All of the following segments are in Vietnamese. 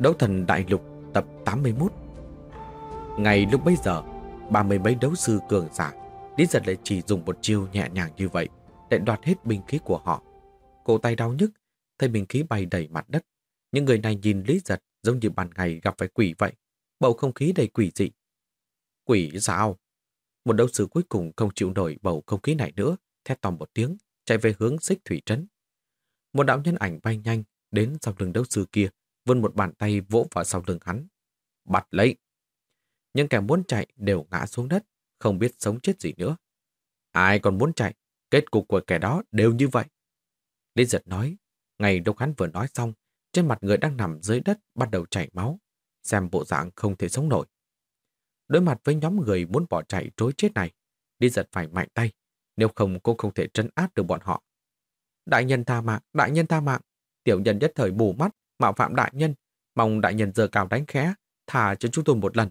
Đấu thần đại lục tập 81 Ngày lúc bấy giờ, ba mươi mấy đấu sư cường giả, Lý giật lại chỉ dùng một chiêu nhẹ nhàng như vậy để đoạt hết binh khí của họ. Cổ tay đau nhức, thấy binh khí bay đầy mặt đất. Những người này nhìn Lý giật giống như ban ngày gặp phải quỷ vậy. Bầu không khí đầy quỷ dị. Quỷ sao? Một đấu sư cuối cùng không chịu nổi bầu không khí này nữa, thét to một tiếng, chạy về hướng xích thủy trấn. Một đạo nhân ảnh bay nhanh đến sau lưng đấu sư kia, vươn một bàn tay vỗ vào sau lưng hắn. Bắt lấy! những kẻ muốn chạy đều ngã xuống đất, không biết sống chết gì nữa. Ai còn muốn chạy, kết cục của kẻ đó đều như vậy. Lý giật nói, ngày lúc hắn vừa nói xong, trên mặt người đang nằm dưới đất bắt đầu chảy máu, xem bộ dạng không thể sống nổi. Đối mặt với nhóm người muốn bỏ chạy trối chết này, Lý giật phải mạnh tay, nếu không cô không thể trấn áp được bọn họ. Đại nhân tha mạng, đại nhân tha mạng, tiểu nhân nhất thời bù mắt, mạo phạm đại nhân, mong đại nhân giờ cào đánh khẽ, thả cho chúng tôi một lần.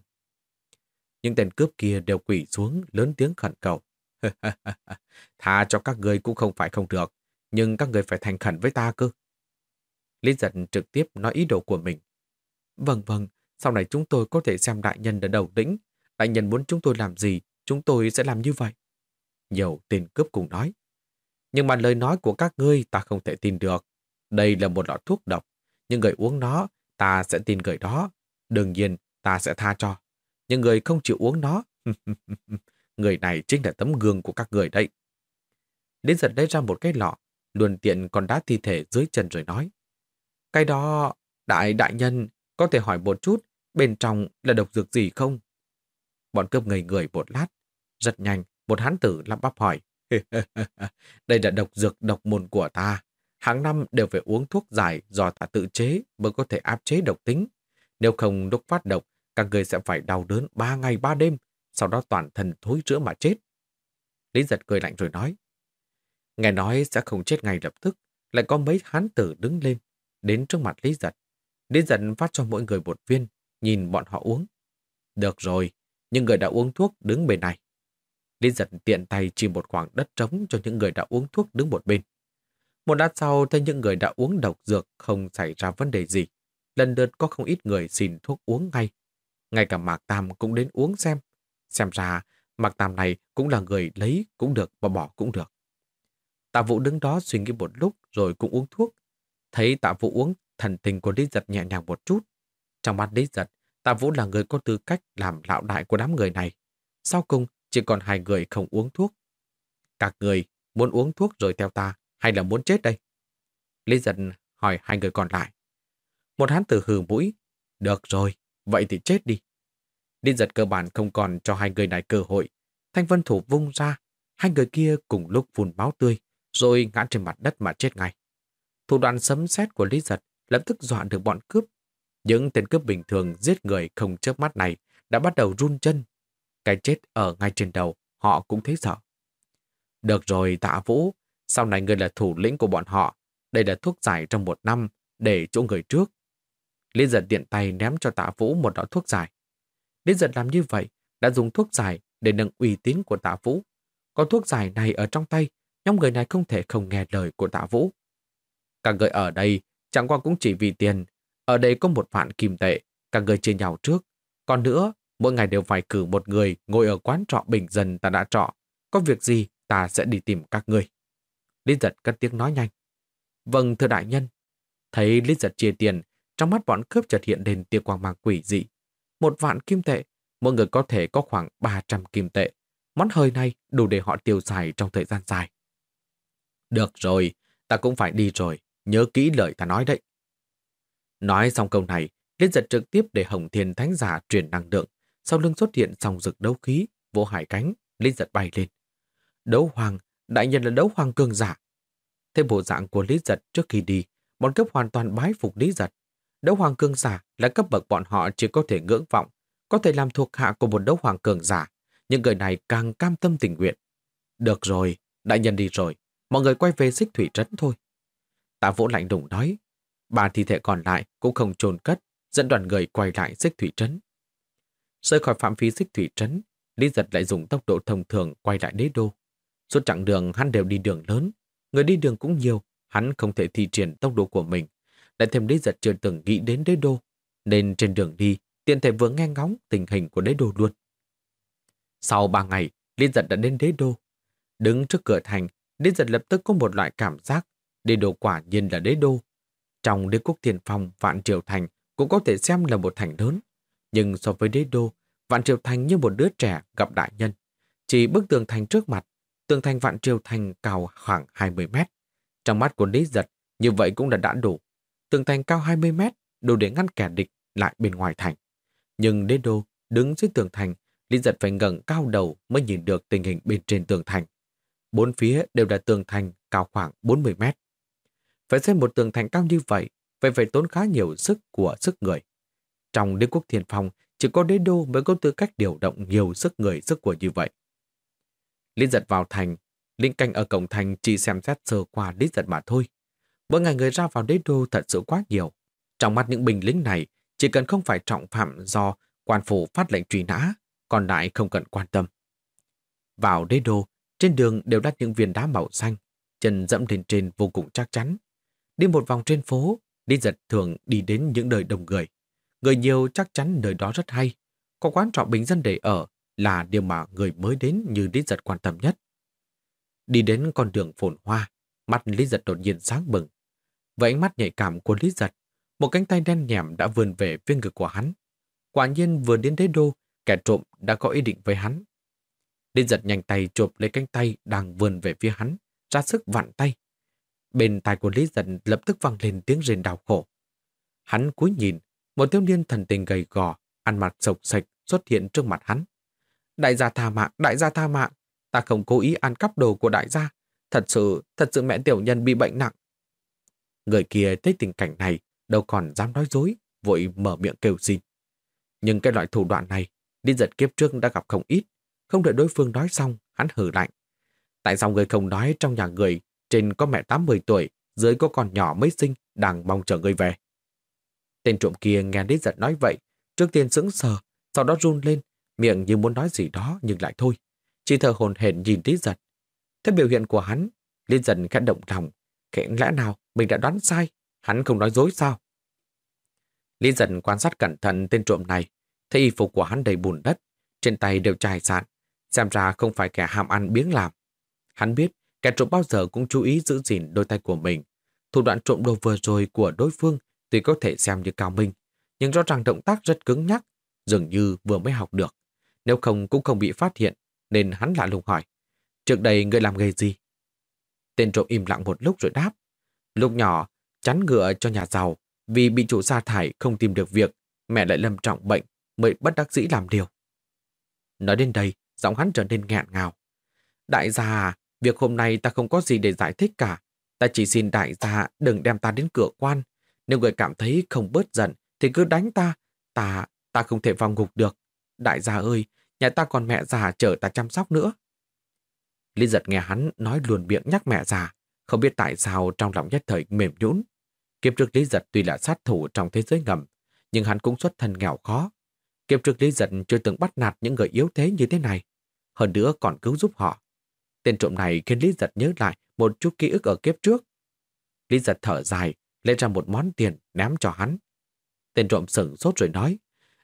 Những tên cướp kia đều quỷ xuống lớn tiếng khẩn cầu. thả cho các người cũng không phải không được, nhưng các người phải thành khẩn với ta cơ. Lý giật trực tiếp nói ý đồ của mình. Vâng vâng, sau này chúng tôi có thể xem đại nhân ở đầu đỉnh, Đại nhân muốn chúng tôi làm gì, chúng tôi sẽ làm như vậy. Nhiều tên cướp cùng nói. Nhưng mà lời nói của các ngươi ta không thể tin được. Đây là một lọ thuốc độc. Nhưng người uống nó, ta sẽ tin người đó. Đương nhiên, ta sẽ tha cho. Nhưng người không chịu uống nó, người này chính là tấm gương của các người đấy. Đến giật lấy ra một cái lọ, luồn tiện còn đá thi thể dưới chân rồi nói. Cái đó, đại đại nhân, có thể hỏi một chút, bên trong là độc dược gì không? Bọn cướp ngây người một lát, rất nhanh, một hán tử lắp bắp hỏi. Đây là độc dược độc môn của ta. Hàng năm đều phải uống thuốc giải do ta tự chế mới có thể áp chế độc tính. Nếu không lúc phát độc, các người sẽ phải đau đớn ba ngày ba đêm, sau đó toàn thân thối rữa mà chết. Lý giật cười lạnh rồi nói. Nghe nói sẽ không chết ngay lập tức, lại có mấy hán tử đứng lên, đến trước mặt Lý giật. Lý giật phát cho mỗi người một viên, nhìn bọn họ uống. Được rồi, những người đã uống thuốc đứng bên này. Lý giật tiện tay chỉ một khoảng đất trống cho những người đã uống thuốc đứng một bên. Một lát sau, thấy những người đã uống độc dược không xảy ra vấn đề gì. Lần lượt có không ít người xin thuốc uống ngay. Ngay cả Mạc Tam cũng đến uống xem. Xem ra, Mạc Tam này cũng là người lấy cũng được và bỏ cũng được. Tạ Vũ đứng đó suy nghĩ một lúc rồi cũng uống thuốc. Thấy Tạ Vũ uống, thần tình của Lý Giật nhẹ nhàng một chút. Trong mắt Lý Giật, Tạ Vũ là người có tư cách làm lão đại của đám người này. Sau cùng, chỉ còn hai người không uống thuốc. Các người muốn uống thuốc rồi theo ta, hay là muốn chết đây? Lý Giật hỏi hai người còn lại. Một hán tử hừ mũi. Được rồi, vậy thì chết đi. Lý Giật cơ bản không còn cho hai người này cơ hội. Thanh vân thủ vung ra, hai người kia cùng lúc phun máu tươi, rồi ngã trên mặt đất mà chết ngay. Thủ đoạn sấm sét của Lý Giật lập tức dọa được bọn cướp. Những tên cướp bình thường giết người không chớp mắt này đã bắt đầu run chân. Cái chết ở ngay trên đầu, họ cũng thấy sợ. Được rồi, tạ vũ, sau này người là thủ lĩnh của bọn họ. Đây là thuốc giải trong một năm, để chỗ người trước. Lý giật điện tay ném cho tạ vũ một đó thuốc giải. Lý giật làm như vậy, đã dùng thuốc giải để nâng uy tín của tạ vũ. Có thuốc giải này ở trong tay, nhóm người này không thể không nghe lời của tạ vũ. Các người ở đây chẳng qua cũng chỉ vì tiền. Ở đây có một vạn kim tệ, các người chia nhau trước. Còn nữa, mỗi ngày đều phải cử một người ngồi ở quán trọ bình dân ta đã trọ. Có việc gì ta sẽ đi tìm các người. Lý giật cất tiếng nói nhanh. Vâng thưa đại nhân. Thấy Lý giật chia tiền, trong mắt bọn cướp chợt hiện lên tia quang mang quỷ dị. Một vạn kim tệ, mỗi người có thể có khoảng 300 kim tệ. Món hơi này đủ để họ tiêu xài trong thời gian dài. Được rồi, ta cũng phải đi rồi. Nhớ kỹ lời ta nói đấy. Nói xong câu này, Liên giật trực tiếp để Hồng Thiên Thánh Giả truyền năng lượng. Sau lưng xuất hiện dòng rực đấu khí, vỗ hải cánh, Liên giật bay lên. Đấu hoàng, đại nhân là đấu hoàng cường giả. Thế bộ dạng của Lý Giật trước khi đi, bọn cấp hoàn toàn bái phục Lý Giật. Đấu hoàng cường giả là cấp bậc bọn họ chỉ có thể ngưỡng vọng, có thể làm thuộc hạ của một đấu hoàng cường giả. những người này càng cam tâm tình nguyện. Được rồi, đại nhân đi rồi, mọi người quay về xích thủy trấn thôi. Tạ vũ lạnh đùng nói, ba thi thể còn lại cũng không chôn cất, dẫn đoàn người quay lại xích thủy trấn. Rơi khỏi phạm vi xích thủy trấn, Lý Giật lại dùng tốc độ thông thường quay lại đế đô. Suốt chặng đường hắn đều đi đường lớn, người đi đường cũng nhiều, hắn không thể thi triển tốc độ của mình. Lại thêm Lý Giật chưa từng nghĩ đến đế đô, nên trên đường đi, tiện thể vừa nghe ngóng tình hình của đế đô luôn. Sau ba ngày, Lý Giật đã đến đế đô. Đứng trước cửa thành, Lý Giật lập tức có một loại cảm giác đế đô quả nhiên là đế đô. Trong đế quốc tiền phong, Vạn Triều Thành cũng có thể xem là một thành lớn. Nhưng so với đế đô, Vạn Triều Thành như một đứa trẻ gặp đại nhân. Chỉ bức tường thành trước mặt, tường thành Vạn Triều Thành cao khoảng 20 mét. Trong mắt của Lý Giật, như vậy cũng đã đã đủ. Tường thành cao 20 mét, đủ để ngăn kẻ địch lại bên ngoài thành. Nhưng đế đô đứng dưới tường thành, Lý Giật phải ngẩng cao đầu mới nhìn được tình hình bên trên tường thành. Bốn phía đều là tường thành cao khoảng 40 mét. Phải xây một tường thành cao như vậy, vậy phải tốn khá nhiều sức của sức người. Trong đế quốc thiền phong, chỉ có đế đô mới có tư cách điều động nhiều sức người sức của như vậy. Lý giật vào thành, linh canh ở cổng thành chỉ xem xét sơ qua lý giật mà thôi. Mỗi ngày người ra vào đế đô thật sự quá nhiều. Trong mắt những binh lính này, chỉ cần không phải trọng phạm do quan phủ phát lệnh truy nã, còn lại không cần quan tâm. Vào đế đô, trên đường đều đặt những viên đá màu xanh, chân dẫm lên trên vô cùng chắc chắn. Đi một vòng trên phố, đi giật thường đi đến những nơi đông người. Người nhiều chắc chắn nơi đó rất hay. Có quán trọ bình dân để ở là điều mà người mới đến như Lý Giật quan tâm nhất. Đi đến con đường phồn hoa, mắt Lý Giật đột nhiên sáng bừng. Với ánh mắt nhạy cảm của Lý Giật, một cánh tay đen nhẹm đã vươn về phía ngực của hắn. Quả nhiên vừa đến đế đô, kẻ trộm đã có ý định với hắn. Lý Giật nhanh tay chộp lấy cánh tay đang vươn về phía hắn, ra sức vặn tay. Bên tai của Lý Giật lập tức vang lên tiếng rên đau khổ. Hắn cúi nhìn, một thiếu niên thần tình gầy gò, ăn mặc sộc sạch xuất hiện trước mặt hắn. Đại gia tha mạng, đại gia tha mạng. Ta không cố ý ăn cắp đồ của đại gia. Thật sự, thật sự mẹ tiểu nhân bị bệnh nặng. Người kia thấy tình cảnh này, đâu còn dám nói dối, vội mở miệng kêu xin. Nhưng cái loại thủ đoạn này, đi giật kiếp trước đã gặp không ít. Không đợi đối phương nói xong, hắn hử lạnh. Tại sao người không nói trong nhà người, trên có mẹ 80 tuổi, dưới có con nhỏ mới sinh, đang mong chờ người về. Tên trộm kia nghe Lý Giật nói vậy, trước tiên sững sờ, sau đó run lên, miệng như muốn nói gì đó nhưng lại thôi. Chỉ thở hồn hển nhìn Lý Giật. Thế biểu hiện của hắn, Lý Giật khẽ động lòng. Khẽ lẽ nào mình đã đoán sai, hắn không nói dối sao? Lý Giật quan sát cẩn thận tên trộm này, thấy y phục của hắn đầy bùn đất, trên tay đều trải sạn, xem ra không phải kẻ ham ăn biếng làm. Hắn biết kẻ trộm bao giờ cũng chú ý giữ gìn đôi tay của mình. Thủ đoạn trộm đồ vừa rồi của đối phương tuy có thể xem như cao minh, nhưng rõ ràng động tác rất cứng nhắc, dường như vừa mới học được. Nếu không cũng không bị phát hiện, nên hắn lạ lùng hỏi. Trước đây người làm nghề gì? Tên trộm im lặng một lúc rồi đáp. Lúc nhỏ, chắn ngựa cho nhà giàu, vì bị chủ sa thải không tìm được việc, mẹ lại lâm trọng bệnh, mới bất đắc dĩ làm điều. Nói đến đây, giọng hắn trở nên nghẹn ngào. Đại gia à, việc hôm nay ta không có gì để giải thích cả. Ta chỉ xin đại gia đừng đem ta đến cửa quan, nếu người cảm thấy không bớt giận thì cứ đánh ta. Ta, ta không thể vào ngục được. Đại gia ơi, nhà ta còn mẹ già chờ ta chăm sóc nữa. Lý giật nghe hắn nói luồn miệng nhắc mẹ già, không biết tại sao trong lòng nhất thời mềm nhũn. Kiếp trước Lý giật tuy là sát thủ trong thế giới ngầm, nhưng hắn cũng xuất thân nghèo khó. Kiếp trước Lý giật chưa từng bắt nạt những người yếu thế như thế này. Hơn nữa còn cứu giúp họ. Tên trộm này khiến Lý giật nhớ lại một chút ký ức ở kiếp trước. Lý giật thở dài, lấy ra một món tiền ném cho hắn. Tên trộm sửng sốt rồi nói,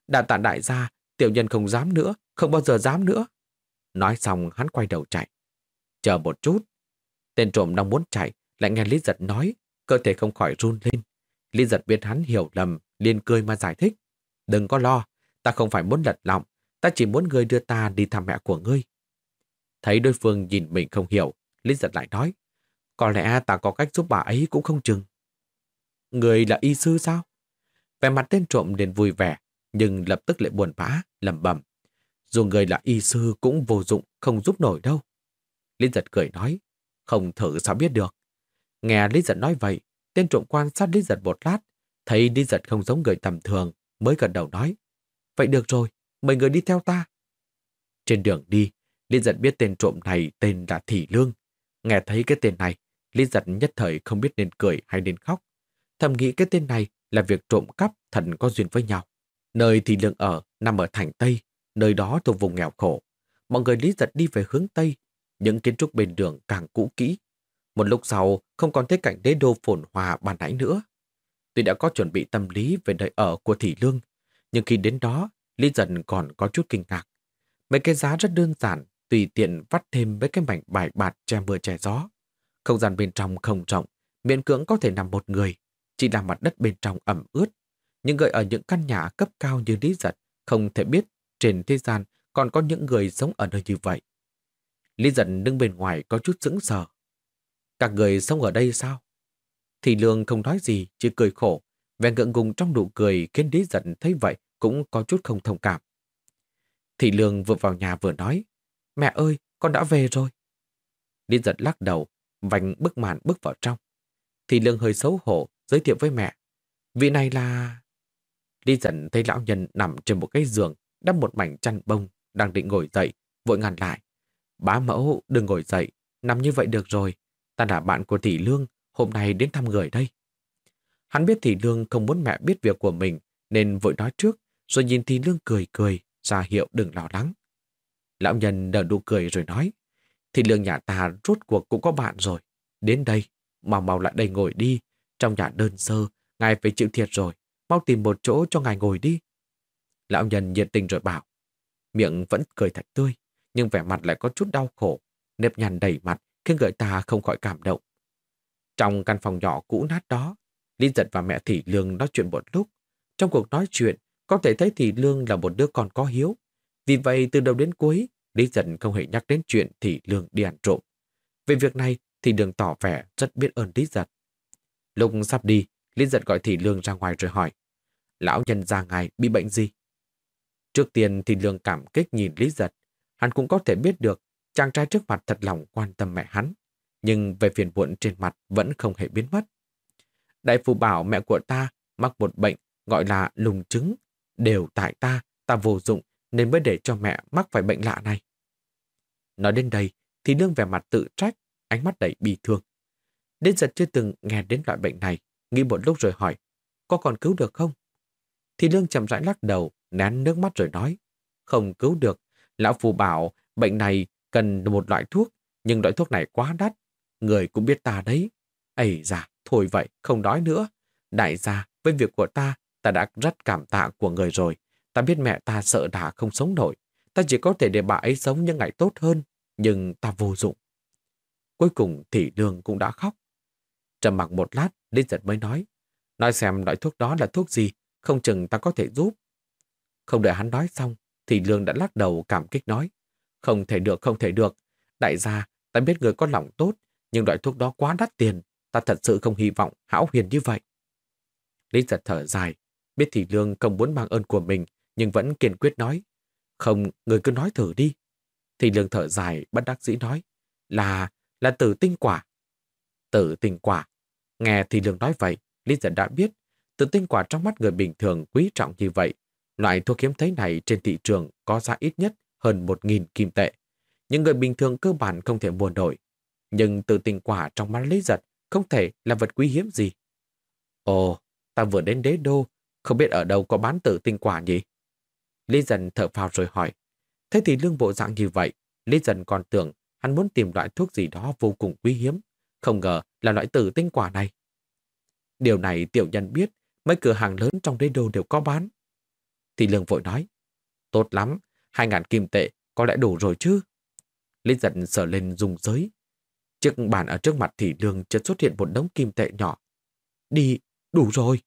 đã tạ đại gia, tiểu nhân không dám nữa, không bao giờ dám nữa. Nói xong hắn quay đầu chạy. Chờ một chút. Tên trộm đang muốn chạy, lại nghe Lý Giật nói, cơ thể không khỏi run lên. Lý Giật biết hắn hiểu lầm, liền cười mà giải thích. Đừng có lo, ta không phải muốn lật lọng, ta chỉ muốn ngươi đưa ta đi thăm mẹ của ngươi. Thấy đối phương nhìn mình không hiểu, Lý Giật lại nói, có lẽ ta có cách giúp bà ấy cũng không chừng. Người là y sư sao? Vẻ mặt tên trộm liền vui vẻ, nhưng lập tức lại buồn bã, lầm bầm. Dù người là y sư cũng vô dụng, không giúp nổi đâu. Linh giật cười nói, không thử sao biết được. Nghe Lý Giật nói vậy, tên trộm quan sát Lý Giật một lát, thấy Lý Giật không giống người tầm thường, mới gật đầu nói. Vậy được rồi, mời người đi theo ta. Trên đường đi, Lý Giật biết tên trộm này tên là Thị Lương. Nghe thấy cái tên này, Lý Giật nhất thời không biết nên cười hay nên khóc. Thầm nghĩ cái tên này là việc trộm cắp thần có duyên với nhau. Nơi thì lượng ở nằm ở thành Tây, nơi đó thuộc vùng nghèo khổ. Mọi người Lý Giật đi về hướng Tây, những kiến trúc bên đường càng cũ kỹ. Một lúc sau, không còn thấy cảnh đế đô phồn hòa bàn nãy nữa. Tuy đã có chuẩn bị tâm lý về nơi ở của Thị Lương, nhưng khi đến đó, Lý Dần còn có chút kinh ngạc. Mấy cái giá rất đơn giản, tùy tiện vắt thêm mấy cái mảnh bài bạt che mưa che gió. Không gian bên trong không rộng, miễn cưỡng có thể nằm một người, chỉ là mặt đất bên trong ẩm ướt. Nhưng người ở những căn nhà cấp cao như Lý Giật không thể biết trên thế gian còn có những người sống ở nơi như vậy. Lý Giật đứng bên ngoài có chút sững sờ. Các người sống ở đây sao? Thì Lương không nói gì, chỉ cười khổ. Vẻ ngượng ngùng trong nụ cười khiến Lý Giật thấy vậy cũng có chút không thông cảm. Thị Lương vừa vào nhà vừa nói, mẹ ơi, con đã về rồi. Lý giật lắc đầu, vành bức màn bước vào trong. Thị Lương hơi xấu hổ, giới thiệu với mẹ. Vị này là... Lý dần thấy lão nhân nằm trên một cái giường, đắp một mảnh chăn bông, đang định ngồi dậy, vội ngăn lại. Bá mẫu, đừng ngồi dậy, nằm như vậy được rồi. Ta là bạn của Thị Lương, hôm nay đến thăm người đây. Hắn biết Thị Lương không muốn mẹ biết việc của mình, nên vội nói trước, rồi nhìn Thị Lương cười cười, ra hiệu đừng lo lắng. Lão nhân nở nụ cười rồi nói, Thị Lương nhà ta rốt cuộc cũng có bạn rồi. Đến đây, mau mau lại đây ngồi đi. Trong nhà đơn sơ, ngài phải chịu thiệt rồi. Mau tìm một chỗ cho ngài ngồi đi. Lão nhân nhiệt tình rồi bảo. Miệng vẫn cười thật tươi, nhưng vẻ mặt lại có chút đau khổ. Nếp nhăn đầy mặt khiến người ta không khỏi cảm động. Trong căn phòng nhỏ cũ nát đó, lý giật và mẹ Thị Lương nói chuyện một lúc. Trong cuộc nói chuyện, có thể thấy Thị Lương là một đứa con có hiếu. Vì vậy từ đầu đến cuối, Lý Giật không hề nhắc đến chuyện Thị Lương đi ăn trộm. Về việc này thì đường tỏ vẻ rất biết ơn Lý Giật. Lúc sắp đi, Liên Giật gọi Thị Lương ra ngoài rồi hỏi Lão nhân già ngài bị bệnh gì? Trước tiên thì Lương cảm kích nhìn Lý Giật. Hắn cũng có thể biết được chàng trai trước mặt thật lòng quan tâm mẹ hắn. Nhưng về phiền muộn trên mặt vẫn không hề biến mất. Đại phu bảo mẹ của ta mắc một bệnh gọi là lùng trứng. Đều tại ta, ta vô dụng nên mới để cho mẹ mắc phải bệnh lạ này. Nói đến đây thì Lương vẻ mặt tự trách, ánh mắt đầy bi thương. Đến giật chưa từng nghe đến loại bệnh này, nghĩ một lúc rồi hỏi, có còn cứu được không? Thì Lương chậm rãi lắc đầu, nén nước mắt rồi nói, không cứu được. Lão Phù bảo bệnh này cần một loại thuốc, nhưng loại thuốc này quá đắt. Người cũng biết ta đấy. Ây da, thôi vậy, không nói nữa. Đại gia, với việc của ta, ta đã rất cảm tạ của người rồi. Ta biết mẹ ta sợ đã không sống nổi. Ta chỉ có thể để bà ấy sống những ngày tốt hơn, nhưng ta vô dụng. Cuối cùng thì Lương cũng đã khóc. Trầm mặc một lát, Linh giật mới nói. Nói xem loại thuốc đó là thuốc gì, không chừng ta có thể giúp. Không đợi hắn nói xong, thì Lương đã lắc đầu cảm kích nói. Không thể được, không thể được. Đại gia, ta biết người có lòng tốt, nhưng loại thuốc đó quá đắt tiền. Ta thật sự không hy vọng hão huyền như vậy. Lý giật thở dài, biết thì Lương không muốn mang ơn của mình, nhưng vẫn kiên quyết nói. Không, người cứ nói thử đi. Thì Lương thở dài, bất đắc dĩ nói. Là, là tử tinh quả. Tử tinh quả. Nghe thì Lương nói vậy, Lý giật đã biết. Tử tinh quả trong mắt người bình thường quý trọng như vậy. Loại thuốc hiếm thấy này trên thị trường có giá ít nhất hơn 1.000 kim tệ. Những người bình thường cơ bản không thể mua nổi. Nhưng tử tinh quả trong mắt Lý giật không thể là vật quý hiếm gì. Ồ, ta vừa đến đế đô, không biết ở đâu có bán tử tinh quả nhỉ? Lý dần thở phào rồi hỏi. Thế thì lương bộ dạng như vậy, Lý dần còn tưởng hắn muốn tìm loại thuốc gì đó vô cùng quý hiếm. Không ngờ là loại tử tinh quả này. Điều này tiểu nhân biết, mấy cửa hàng lớn trong đế đô đều có bán. Thì lương vội nói, tốt lắm, hai ngàn kim tệ có lẽ đủ rồi chứ. Lý giận sờ lên dùng giới. Chiếc bàn ở trước mặt thì lương chợt xuất hiện một đống kim tệ nhỏ. Đi, đủ rồi.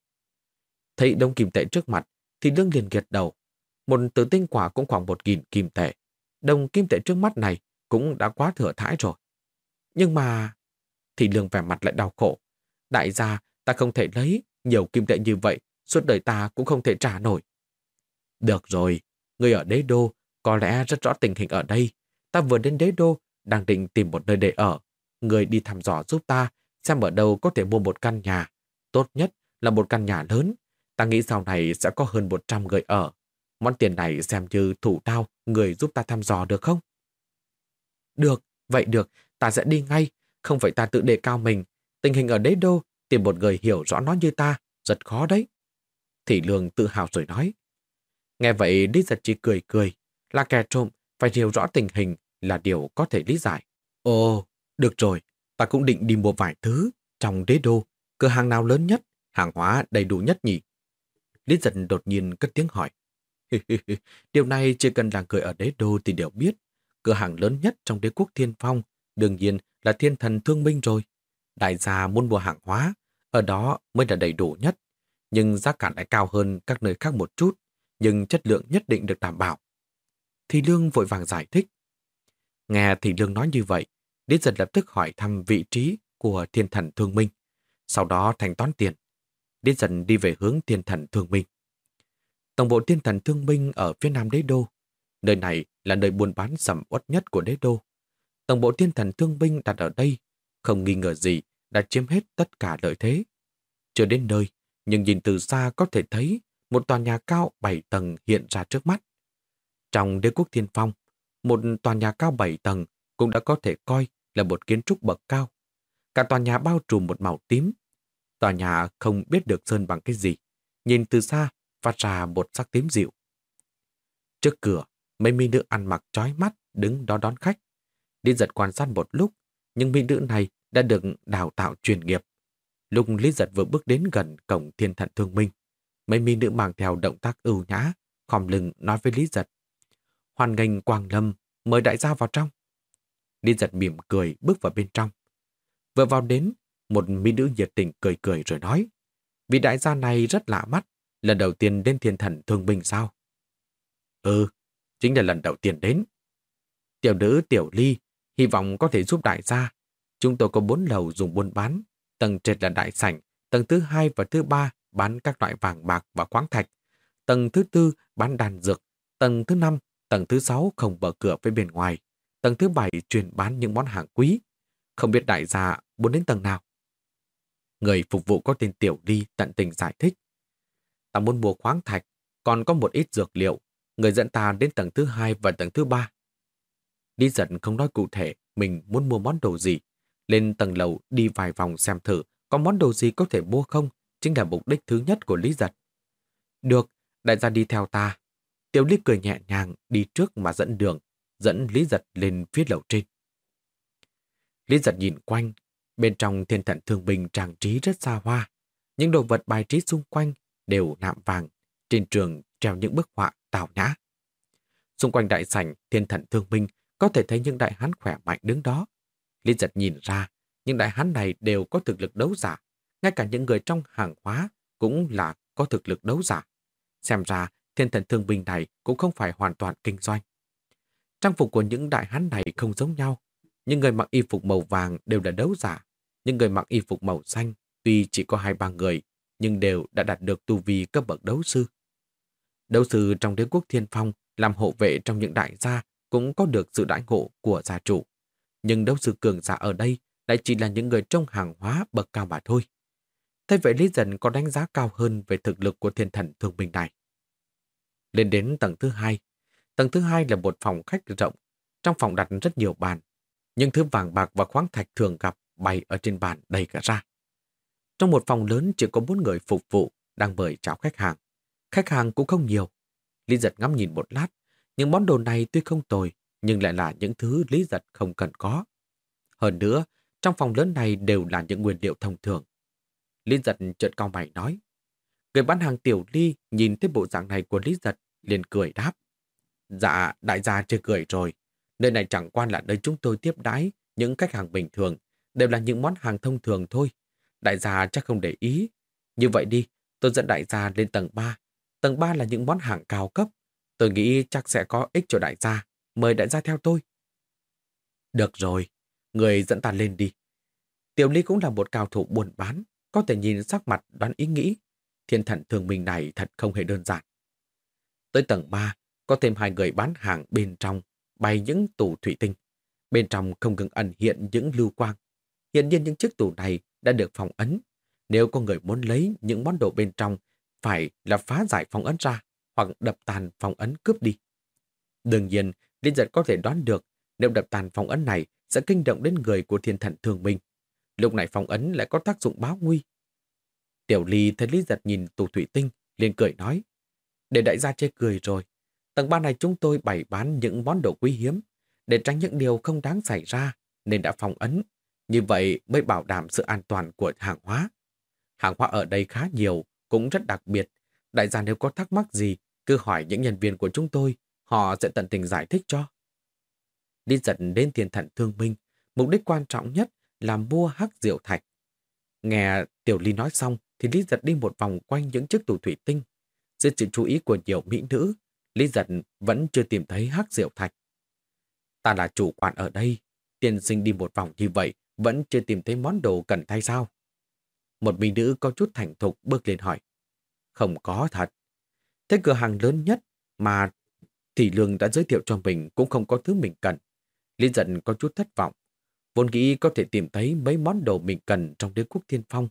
Thấy đống kim tệ trước mặt, thì lương liền gật đầu. Một tử tinh quả cũng khoảng một nghìn kim tệ. Đồng kim tệ trước mắt này cũng đã quá thừa thãi rồi. Nhưng mà... Thì lương vẻ mặt lại đau khổ. Đại gia, ta không thể lấy nhiều kim tệ như vậy, suốt đời ta cũng không thể trả nổi. Được rồi, người ở đế đô có lẽ rất rõ tình hình ở đây. Ta vừa đến đế đô, đang định tìm một nơi để ở. Người đi thăm dò giúp ta, xem ở đâu có thể mua một căn nhà. Tốt nhất là một căn nhà lớn. Ta nghĩ sau này sẽ có hơn 100 người ở. Món tiền này xem như thủ tao, người giúp ta thăm dò được không? Được, vậy được, ta sẽ đi ngay. Không phải ta tự đề cao mình. Tình hình ở đế đô, tìm một người hiểu rõ nó như ta, rất khó đấy. Thị lương tự hào rồi nói. Nghe vậy Lý giật chỉ cười cười. Là kẻ trộm, phải hiểu rõ tình hình là điều có thể lý giải. Ồ, được rồi, ta cũng định đi mua vài thứ. Trong đế đô, cửa hàng nào lớn nhất, hàng hóa đầy đủ nhất nhỉ? Lý giật đột nhiên cất tiếng hỏi. Điều này chỉ cần là người ở đế đô thì đều biết. Cửa hàng lớn nhất trong đế quốc thiên phong, đương nhiên là thiên thần thương minh rồi. Đại gia muốn mua hàng hóa, ở đó mới là đầy đủ nhất. Nhưng giá cả lại cao hơn các nơi khác một chút, nhưng chất lượng nhất định được đảm bảo. Thì Lương vội vàng giải thích. Nghe Thì Lương nói như vậy, Lý giật lập tức hỏi thăm vị trí của thiên thần thương minh. Sau đó thanh toán tiền. Lý dần đi về hướng thiên thần thương minh. Tổng bộ thiên thần thương minh ở phía nam đế đô. Nơi này là nơi buôn bán sầm uất nhất của đế đô. Tổng bộ thiên thần thương binh đặt ở đây, không nghi ngờ gì đã chiếm hết tất cả lợi thế. Chưa đến nơi, nhưng nhìn từ xa có thể thấy một tòa nhà cao 7 tầng hiện ra trước mắt. Trong đế quốc thiên phong, một tòa nhà cao 7 tầng cũng đã có thể coi là một kiến trúc bậc cao. Cả tòa nhà bao trùm một màu tím. Tòa nhà không biết được sơn bằng cái gì. Nhìn từ xa, phát ra một sắc tím dịu. Trước cửa, mấy mỹ nữ ăn mặc trói mắt đứng đó đón khách. Lý giật quan sát một lúc, nhưng mỹ nữ này đã được đào tạo chuyên nghiệp. Lúc Lý Giật vừa bước đến gần cổng thiên thận thương minh, mấy mỹ nữ mang theo động tác ưu nhã, khom lưng nói với Lý Giật. Hoàn ngành Quang Lâm, mời đại gia vào trong. Lý Giật mỉm cười bước vào bên trong. Vừa vào đến, một mỹ nữ nhiệt tình cười cười rồi nói. Vị đại gia này rất lạ mắt, lần đầu tiên đến thiên thần thương binh sao? Ừ, chính là lần đầu tiên đến. Tiểu nữ Tiểu Ly hy vọng có thể giúp đại gia. Chúng tôi có bốn lầu dùng buôn bán, tầng trệt là đại sảnh, tầng thứ hai và thứ ba bán các loại vàng bạc và khoáng thạch, tầng thứ tư bán đàn dược, tầng thứ năm, tầng thứ sáu không mở cửa với bên ngoài, tầng thứ bảy truyền bán những món hàng quý. Không biết đại gia muốn đến tầng nào? Người phục vụ có tên Tiểu đi tận tình giải thích. Ta muốn mua khoáng thạch, còn có một ít dược liệu. Người dẫn ta đến tầng thứ hai và tầng thứ ba. Đi giật không nói cụ thể mình muốn mua món đồ gì. Lên tầng lầu đi vài vòng xem thử có món đồ gì có thể mua không, chính là mục đích thứ nhất của Lý Giật. Được, đại gia đi theo ta. Tiểu Lý cười nhẹ nhàng đi trước mà dẫn đường, dẫn Lý Giật lên phía lầu trên. Lý Giật nhìn quanh, bên trong thiên thận thương bình trang trí rất xa hoa. Những đồ vật bài trí xung quanh đều nạm vàng, trên trường treo những bức họa tào nhã. Xung quanh đại sảnh thiên thận thương minh có thể thấy những đại hán khỏe mạnh đứng đó. Lý giật nhìn ra, những đại hán này đều có thực lực đấu giả. Ngay cả những người trong hàng hóa cũng là có thực lực đấu giả. Xem ra, thiên thần thương binh này cũng không phải hoàn toàn kinh doanh. Trang phục của những đại hán này không giống nhau. Những người mặc y phục màu vàng đều là đấu giả. Những người mặc y phục màu xanh tuy chỉ có hai ba người, nhưng đều đã đạt được tu vi cấp bậc đấu sư. Đấu sư trong đế quốc thiên phong làm hộ vệ trong những đại gia cũng có được sự đãi ngộ của gia chủ. Nhưng đấu sư cường giả ở đây lại chỉ là những người trong hàng hóa bậc cao mà thôi. Thế vậy Lý Dần có đánh giá cao hơn về thực lực của thiên thần thương bình này. Lên đến tầng thứ hai. Tầng thứ hai là một phòng khách rộng. Trong phòng đặt rất nhiều bàn. Những thứ vàng bạc và khoáng thạch thường gặp bày ở trên bàn đầy cả ra. Trong một phòng lớn chỉ có bốn người phục vụ đang mời chào khách hàng. Khách hàng cũng không nhiều. Lý giật ngắm nhìn một lát, những món đồ này tuy không tồi, nhưng lại là những thứ Lý giật không cần có. Hơn nữa, trong phòng lớn này đều là những nguyên liệu thông thường. Lý giật trợn cao mày nói. Người bán hàng tiểu ly nhìn thấy bộ dạng này của Lý giật, liền cười đáp. Dạ, đại gia chưa cười rồi. Nơi này chẳng quan là nơi chúng tôi tiếp đái những khách hàng bình thường, đều là những món hàng thông thường thôi. Đại gia chắc không để ý. Như vậy đi, tôi dẫn đại gia lên tầng 3. Tầng 3 là những món hàng cao cấp. Tôi nghĩ chắc sẽ có ích cho đại gia. Mời đại gia theo tôi. Được rồi, người dẫn ta lên đi. Tiểu Ly cũng là một cao thủ buôn bán, có thể nhìn sắc mặt đoán ý nghĩ. Thiên thần thường mình này thật không hề đơn giản. Tới tầng 3, có thêm hai người bán hàng bên trong, bày những tủ thủy tinh. Bên trong không ngừng ẩn hiện những lưu quang. Hiện nhiên những chiếc tủ này đã được phòng ấn. Nếu có người muốn lấy những món đồ bên trong, phải là phá giải phòng ấn ra hoặc đập tàn phong ấn cướp đi. Đương nhiên, Linh giật có thể đoán được nếu đập tàn phong ấn này sẽ kinh động đến người của thiên thần thường minh. Lúc này phong ấn lại có tác dụng báo nguy. Tiểu Ly thấy Lý giật nhìn tù thủy tinh, liền cười nói. Để đại gia chê cười rồi. Tầng ba này chúng tôi bày bán những món đồ quý hiếm, để tránh những điều không đáng xảy ra, nên đã phong ấn. Như vậy mới bảo đảm sự an toàn của hàng hóa. Hàng hóa ở đây khá nhiều, cũng rất đặc biệt. Đại gia nếu có thắc mắc gì, cứ hỏi những nhân viên của chúng tôi, họ sẽ tận tình giải thích cho. Đi dẫn đến thiên thận thương minh, mục đích quan trọng nhất là mua hắc rượu thạch. Nghe Tiểu Ly nói xong thì Lý Giật đi một vòng quanh những chiếc tủ thủy tinh. Dưới sự chú ý của nhiều mỹ nữ, Lý Giật vẫn chưa tìm thấy hắc rượu thạch. Ta là chủ quản ở đây, tiên sinh đi một vòng như vậy vẫn chưa tìm thấy món đồ cần thay sao? Một mỹ nữ có chút thành thục bước lên hỏi. Không có thật. Thế cửa hàng lớn nhất mà Thị Lương đã giới thiệu cho mình cũng không có thứ mình cần. Lý giận có chút thất vọng. Vốn nghĩ có thể tìm thấy mấy món đồ mình cần trong đế quốc thiên phong.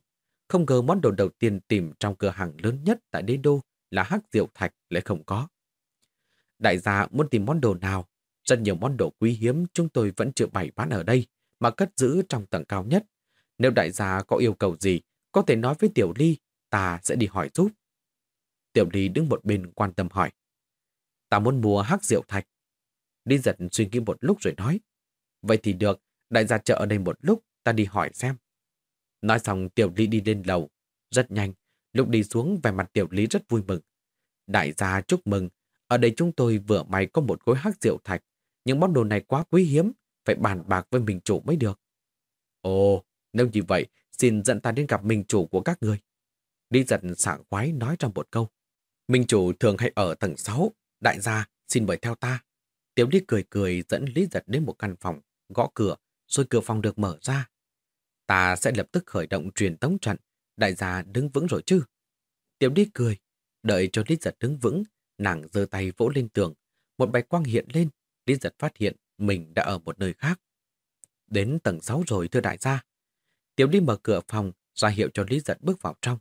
Không ngờ món đồ đầu tiên tìm trong cửa hàng lớn nhất tại đế đô là hắc rượu thạch lại không có. Đại gia muốn tìm món đồ nào? Rất nhiều món đồ quý hiếm chúng tôi vẫn chưa bày bán ở đây mà cất giữ trong tầng cao nhất. Nếu đại gia có yêu cầu gì, có thể nói với Tiểu Ly, ta sẽ đi hỏi giúp. Tiểu lý đứng một bên quan tâm hỏi. Ta muốn mua hắc rượu thạch. Đi giật suy nghĩ một lúc rồi nói. Vậy thì được, đại gia chợ ở đây một lúc, ta đi hỏi xem. Nói xong Tiểu lý đi lên lầu. Rất nhanh, lúc đi xuống về mặt Tiểu lý rất vui mừng. Đại gia chúc mừng, ở đây chúng tôi vừa may có một gối hắc rượu thạch. Những món đồ này quá quý hiếm, phải bàn bạc với mình chủ mới được. Ồ, nếu như vậy, xin dẫn ta đến gặp mình chủ của các người. Đi giật sảng khoái nói trong một câu. Minh chủ thường hay ở tầng 6, đại gia xin mời theo ta. Tiếu đi cười cười dẫn Lý giật đến một căn phòng, gõ cửa, rồi cửa phòng được mở ra. Ta sẽ lập tức khởi động truyền tống trận, đại gia đứng vững rồi chứ. Tiếu đi cười, đợi cho Lý giật đứng vững, nàng giơ tay vỗ lên tường. Một bạch quang hiện lên, Lý giật phát hiện mình đã ở một nơi khác. Đến tầng 6 rồi thưa đại gia. Tiếu đi mở cửa phòng, ra hiệu cho Lý giật bước vào trong.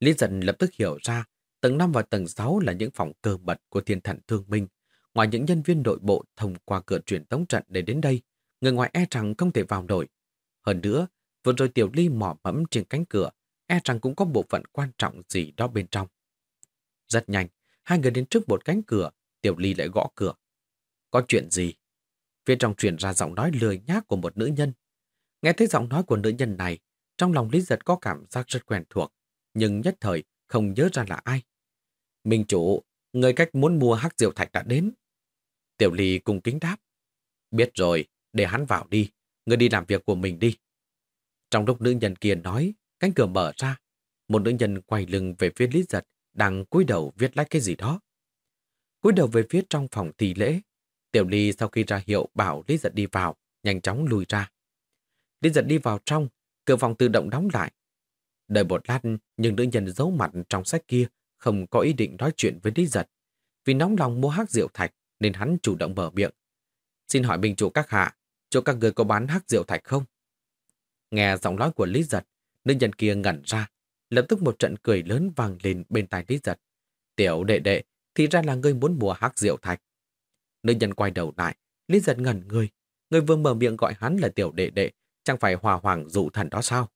Lý giật lập tức hiểu ra, tầng 5 và tầng 6 là những phòng cơ mật của thiên thần thương minh. Ngoài những nhân viên nội bộ thông qua cửa truyền tống trận để đến đây, người ngoài e rằng không thể vào nổi. Hơn nữa, vừa rồi Tiểu Ly mỏ mẫm trên cánh cửa, e rằng cũng có bộ phận quan trọng gì đó bên trong. Rất nhanh, hai người đến trước một cánh cửa, Tiểu Ly lại gõ cửa. Có chuyện gì? Phía trong truyền ra giọng nói lười nhác của một nữ nhân. Nghe thấy giọng nói của nữ nhân này, trong lòng Lý Giật có cảm giác rất quen thuộc, nhưng nhất thời không nhớ ra là ai. Minh chủ, người cách muốn mua hắc diệu thạch đã đến. Tiểu Ly cùng kính đáp. Biết rồi, để hắn vào đi, người đi làm việc của mình đi. Trong lúc nữ nhân kia nói, cánh cửa mở ra, một nữ nhân quay lưng về phía Lý Giật, đang cúi đầu viết lách cái gì đó. cúi đầu về phía trong phòng thi lễ, Tiểu Ly sau khi ra hiệu bảo Lý Giật đi vào, nhanh chóng lùi ra. Lý Giật đi vào trong, cửa phòng tự động đóng lại. Đợi một lát, nhưng nữ nhân giấu mặt trong sách kia không có ý định nói chuyện với Lý Giật. Vì nóng lòng mua hắc rượu thạch nên hắn chủ động mở miệng. Xin hỏi bình chủ các hạ, chỗ các người có bán hắc rượu thạch không? Nghe giọng nói của Lý Giật, nữ nhân kia ngẩn ra, lập tức một trận cười lớn vang lên bên tai Lý Giật. Tiểu đệ đệ, thì ra là ngươi muốn mua hắc rượu thạch. Nữ nhân quay đầu lại, Lý giật ngẩn người. Người vừa mở miệng gọi hắn là tiểu đệ đệ, chẳng phải hòa hoàng dụ thần đó sao?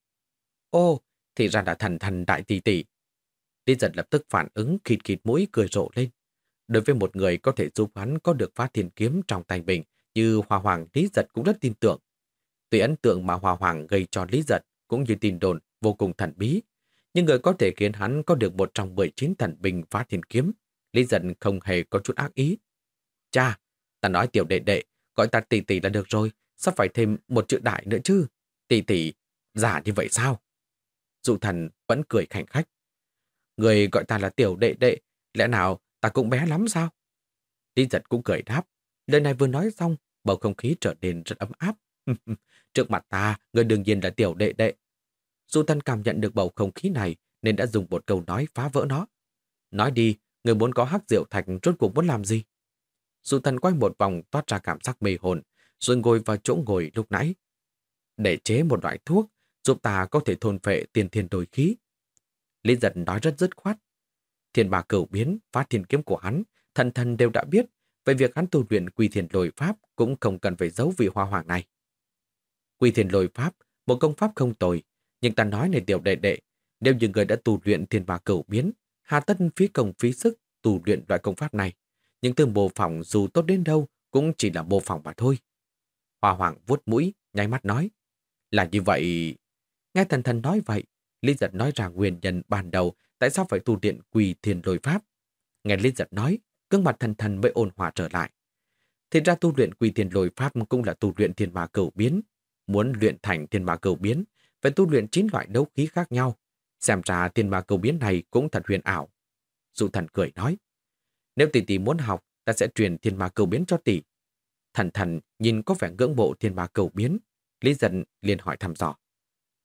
Ô, thì ra là thần thần đại tỷ tỷ. Lý giật lập tức phản ứng khịt khịt mũi cười rộ lên. Đối với một người có thể giúp hắn có được phá thiên kiếm trong tay mình như Hòa Hoàng Lý Giật cũng rất tin tưởng. Tuy ấn tượng mà Hòa Hoàng gây cho Lý Giật cũng như tin đồn vô cùng thần bí, nhưng người có thể khiến hắn có được một trong 19 thần bình phá thiên kiếm, Lý Giật không hề có chút ác ý. Cha, ta nói tiểu đệ đệ, gọi ta tỷ tỷ là được rồi, sao phải thêm một chữ đại nữa chứ? Tỷ tỷ, giả như vậy sao? Dụ thần vẫn cười khảnh khách. Người gọi ta là tiểu đệ đệ, lẽ nào ta cũng bé lắm sao? Lý giật cũng cười đáp. Lời này vừa nói xong, bầu không khí trở nên rất ấm áp. Trước mặt ta, người đương nhiên là tiểu đệ đệ. Dụ thần cảm nhận được bầu không khí này nên đã dùng một câu nói phá vỡ nó. Nói đi, người muốn có hắc rượu thạch rốt cuộc muốn làm gì? Dụ thần quay một vòng toát ra cảm giác mê hồn, rồi ngồi vào chỗ ngồi lúc nãy. Để chế một loại thuốc, giúp ta có thể thôn phệ tiền thiên đổi khí. Lý giật nói rất dứt khoát. Thiên bà cửu biến, phát thiên kiếm của hắn, thần thần đều đã biết, về việc hắn tu luyện quy thiền lôi pháp cũng không cần phải giấu vị hoa hoàng này. Quy thiền lôi pháp, một công pháp không tồi, nhưng ta nói này tiểu đệ đệ, nếu như người đã tu luyện thiên bà cửu biến, hà tất phí công phí sức tu luyện loại công pháp này, những từ mô phỏng dù tốt đến đâu cũng chỉ là mô phỏng mà thôi. Hoa hoàng vuốt mũi, nháy mắt nói. Là như vậy... Nghe thần thần nói vậy, Lý Giật nói ra nguyên nhân ban đầu tại sao phải tu luyện quỳ thiền lôi pháp. Nghe Lý Giật nói, gương mặt thần thần mới ôn hòa trở lại. Thì ra tu luyện quỳ thiền lôi pháp cũng là tu luyện thiên ma cầu biến. Muốn luyện thành thiên ma cầu biến, phải tu luyện chín loại đấu khí khác nhau. Xem ra thiên ma cầu biến này cũng thật huyền ảo. Dụ thần cười nói, nếu tỷ tỷ muốn học, ta sẽ truyền thiên ma cầu biến cho tỷ. Thần thần nhìn có vẻ ngưỡng mộ thiên ma cầu biến. Lý Dân liền hỏi thăm dò.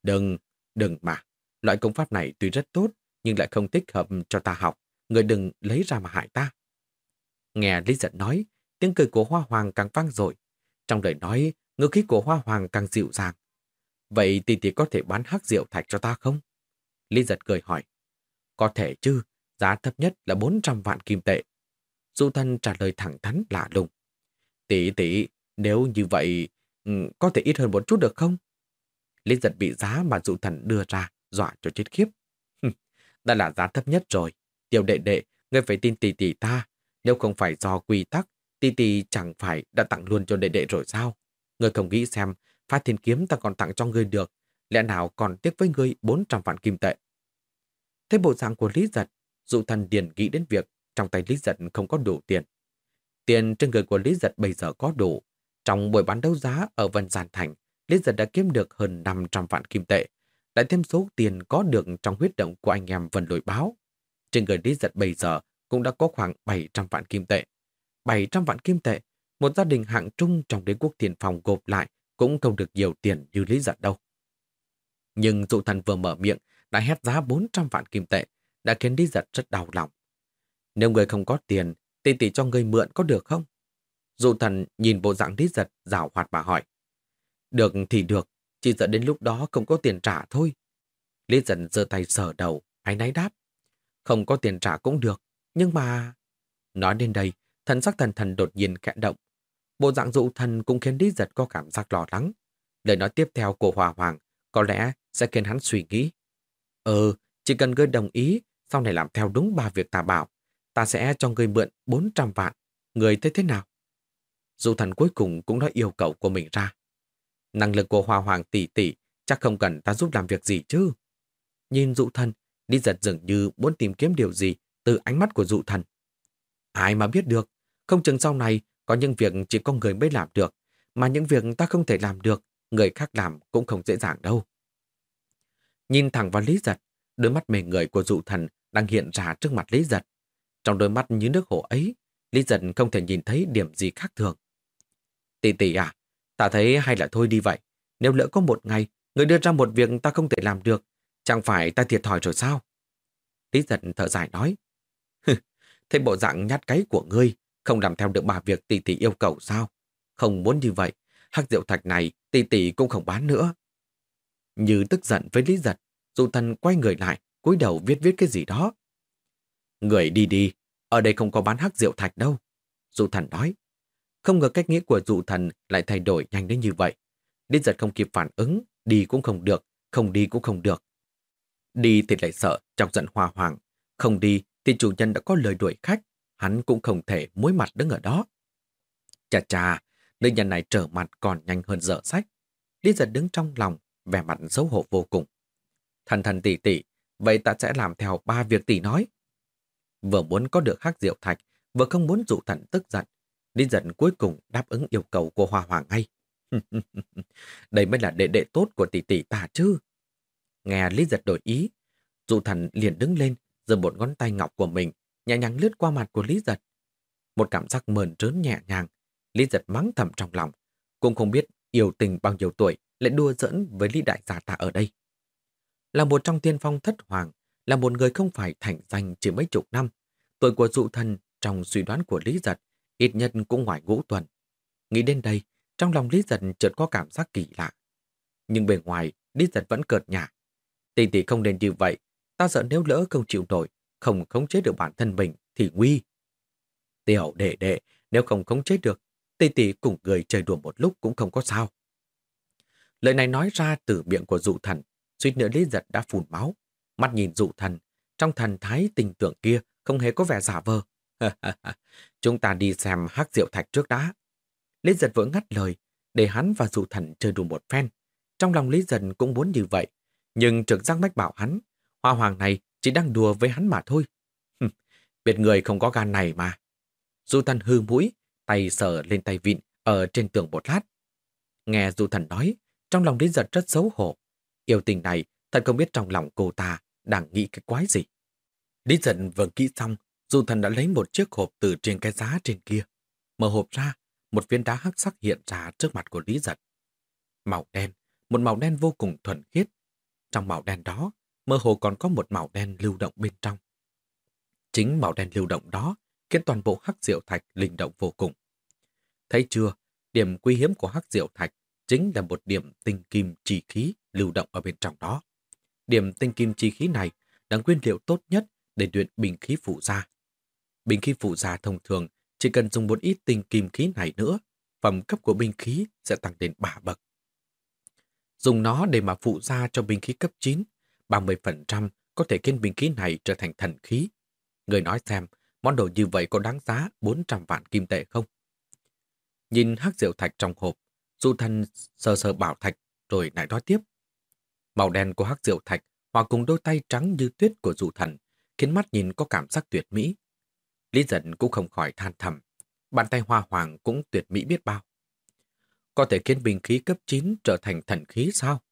Đừng, đừng mà. Loại công pháp này tuy rất tốt, nhưng lại không thích hợp cho ta học. Người đừng lấy ra mà hại ta. Nghe Lý Giật nói, tiếng cười của Hoa Hoàng càng vang dội. Trong lời nói, ngữ khí của Hoa Hoàng càng dịu dàng. Vậy tỷ tỷ có thể bán hắc rượu thạch cho ta không? Lý Giật cười hỏi. Có thể chứ, giá thấp nhất là 400 vạn kim tệ. Du thân trả lời thẳng thắn lạ lùng. Tỷ tỷ, nếu như vậy, ừ, có thể ít hơn một chút được không? Lý giật bị giá mà dụ thần đưa ra, dọa cho chết khiếp. Đã là giá thấp nhất rồi. Tiểu đệ đệ, ngươi phải tin tỷ tỷ ta. Nếu không phải do quy tắc, tỷ tỷ chẳng phải đã tặng luôn cho đệ đệ rồi sao? Ngươi không nghĩ xem, phát thiên kiếm ta còn tặng cho ngươi được. Lẽ nào còn tiếc với ngươi 400 vạn kim tệ? Thế bộ dạng của Lý giật, dụ thần điền nghĩ đến việc trong tay Lý giật không có đủ tiền. Tiền trên người của Lý giật bây giờ có đủ. Trong buổi bán đấu giá ở Vân Giàn Thành, Lý giật đã kiếm được hơn 500 vạn kim tệ, lại thêm số tiền có được trong huyết động của anh em Vân Lội Báo. Trên người Lý giật bây giờ cũng đã có khoảng 700 vạn kim tệ. 700 vạn kim tệ, một gia đình hạng trung trong đế quốc Tiền phòng gộp lại cũng không được nhiều tiền như Lý giật đâu. Nhưng dụ thần vừa mở miệng đã hét giá 400 vạn kim tệ, đã khiến Lý giật rất đau lòng. Nếu người không có tiền, tỷ tỷ cho người mượn có được không? Dụ thần nhìn bộ dạng Lý giật rào hoạt mà hỏi. Được thì được, chỉ sợ đến lúc đó không có tiền trả thôi. Lý dần giơ tay sờ đầu, ái náy đáp. Không có tiền trả cũng được, nhưng mà... Nói đến đây, thần sắc thần thần đột nhiên khẽ động. Bộ dạng dụ thần cũng khiến Lý giật có cảm giác lo lắng. Lời nói tiếp theo của Hòa Hoàng có lẽ sẽ khiến hắn suy nghĩ. Ừ, chỉ cần ngươi đồng ý, sau này làm theo đúng ba việc ta bảo, ta sẽ cho ngươi mượn 400 vạn. Người thấy thế nào? Dụ thần cuối cùng cũng nói yêu cầu của mình ra. Năng lực của Hoa Hoàng tỷ tỷ chắc không cần ta giúp làm việc gì chứ. Nhìn dụ thần, đi giật dường như muốn tìm kiếm điều gì từ ánh mắt của dụ thần. Ai mà biết được, không chừng sau này có những việc chỉ có người mới làm được, mà những việc ta không thể làm được, người khác làm cũng không dễ dàng đâu. Nhìn thẳng vào Lý Giật, đôi mắt mề người của dụ thần đang hiện ra trước mặt Lý Giật. Trong đôi mắt như nước hồ ấy, Lý Giật không thể nhìn thấy điểm gì khác thường. Tỷ tỷ à, Ta thấy hay là thôi đi vậy. Nếu lỡ có một ngày, người đưa ra một việc ta không thể làm được, chẳng phải ta thiệt thòi rồi sao? Lý giật thở dài nói. Thế bộ dạng nhát cái của ngươi không làm theo được bà việc tỷ tỷ yêu cầu sao? Không muốn như vậy, hắc rượu thạch này tỷ tỷ cũng không bán nữa. Như tức giận với Lý giật, dù thần quay người lại, cúi đầu viết viết cái gì đó. Người đi đi, ở đây không có bán hắc rượu thạch đâu. Dù thần nói, không ngờ cách nghĩ của dụ thần lại thay đổi nhanh đến như vậy. Đến giật không kịp phản ứng, đi cũng không được, không đi cũng không được. Đi thì lại sợ, chọc giận hoa hoàng. Không đi thì chủ nhân đã có lời đuổi khách, hắn cũng không thể mối mặt đứng ở đó. Chà chà, nơi nhân này trở mặt còn nhanh hơn dở sách. đi giật đứng trong lòng, vẻ mặt xấu hổ vô cùng. Thần thần tỷ tỷ, vậy ta sẽ làm theo ba việc tỷ nói. Vừa muốn có được hắc diệu thạch, vừa không muốn dụ thần tức giận, Lý giật cuối cùng đáp ứng yêu cầu của Hoa Hoàng ngay. Đây mới là đệ đệ tốt của tỷ tỷ ta chứ. Nghe Lý giật đổi ý, dụ thần liền đứng lên, giơ một ngón tay ngọc của mình, nhẹ nhàng lướt qua mặt của Lý giật. Một cảm giác mờn trớn nhẹ nhàng, Lý giật mắng thầm trong lòng. Cũng không biết yêu tình bao nhiêu tuổi lại đua dẫn với Lý đại gia ta ở đây. Là một trong tiên phong thất hoàng, là một người không phải thành danh chỉ mấy chục năm. Tuổi của dụ thần trong suy đoán của Lý giật ít nhất cũng ngoài ngũ tuần. Nghĩ đến đây, trong lòng Lý Giật chợt có cảm giác kỳ lạ. Nhưng bề ngoài, Lý giật vẫn cợt nhả. Tỷ tỷ không nên như vậy, ta sợ nếu lỡ không chịu nổi, không khống chế được bản thân mình thì nguy. Tiểu đệ đệ, nếu không khống chế được, tỷ tỷ cùng người chơi đùa một lúc cũng không có sao. Lời này nói ra từ miệng của dụ thần, suýt nữa Lý giật đã phun máu. Mắt nhìn dụ thần, trong thần thái tình tưởng kia không hề có vẻ giả vờ. Chúng ta đi xem hắc diệu thạch trước đã. Lý giật vỡ ngắt lời, để hắn và dụ thần chơi đùa một phen. Trong lòng Lý giật cũng muốn như vậy, nhưng trực giác mách bảo hắn, hoa hoàng này chỉ đang đùa với hắn mà thôi. Biệt người không có gan này mà. Du thần hư mũi, tay sờ lên tay vịn ở trên tường một lát. Nghe du thần nói, trong lòng Lý giật rất xấu hổ. Yêu tình này, thật không biết trong lòng cô ta đang nghĩ cái quái gì. Lý giật vừa kỹ xong, dù thần đã lấy một chiếc hộp từ trên cái giá trên kia. Mở hộp ra, một viên đá hắc sắc hiện ra trước mặt của Lý giật. Màu đen, một màu đen vô cùng thuần khiết. Trong màu đen đó, mơ hồ còn có một màu đen lưu động bên trong. Chính màu đen lưu động đó khiến toàn bộ hắc diệu thạch linh động vô cùng. Thấy chưa, điểm quý hiếm của hắc diệu thạch chính là một điểm tinh kim chi khí lưu động ở bên trong đó. Điểm tinh kim chi khí này là nguyên liệu tốt nhất để luyện bình khí phụ gia. Bình khí phụ gia thông thường chỉ cần dùng một ít tinh kim khí này nữa, phẩm cấp của binh khí sẽ tăng đến 3 bậc. Dùng nó để mà phụ gia cho binh khí cấp 9, 30% có thể khiến binh khí này trở thành thần khí. Người nói xem, món đồ như vậy có đáng giá 400 vạn kim tệ không? Nhìn hắc rượu thạch trong hộp, du thần sờ sờ bảo thạch rồi lại nói tiếp. Màu đen của hắc rượu thạch hòa cùng đôi tay trắng như tuyết của du thần khiến mắt nhìn có cảm giác tuyệt mỹ. Lý giận cũng không khỏi than thầm. Bàn tay hoa hoàng cũng tuyệt mỹ biết bao. Có thể khiến bình khí cấp 9 trở thành thần khí sao?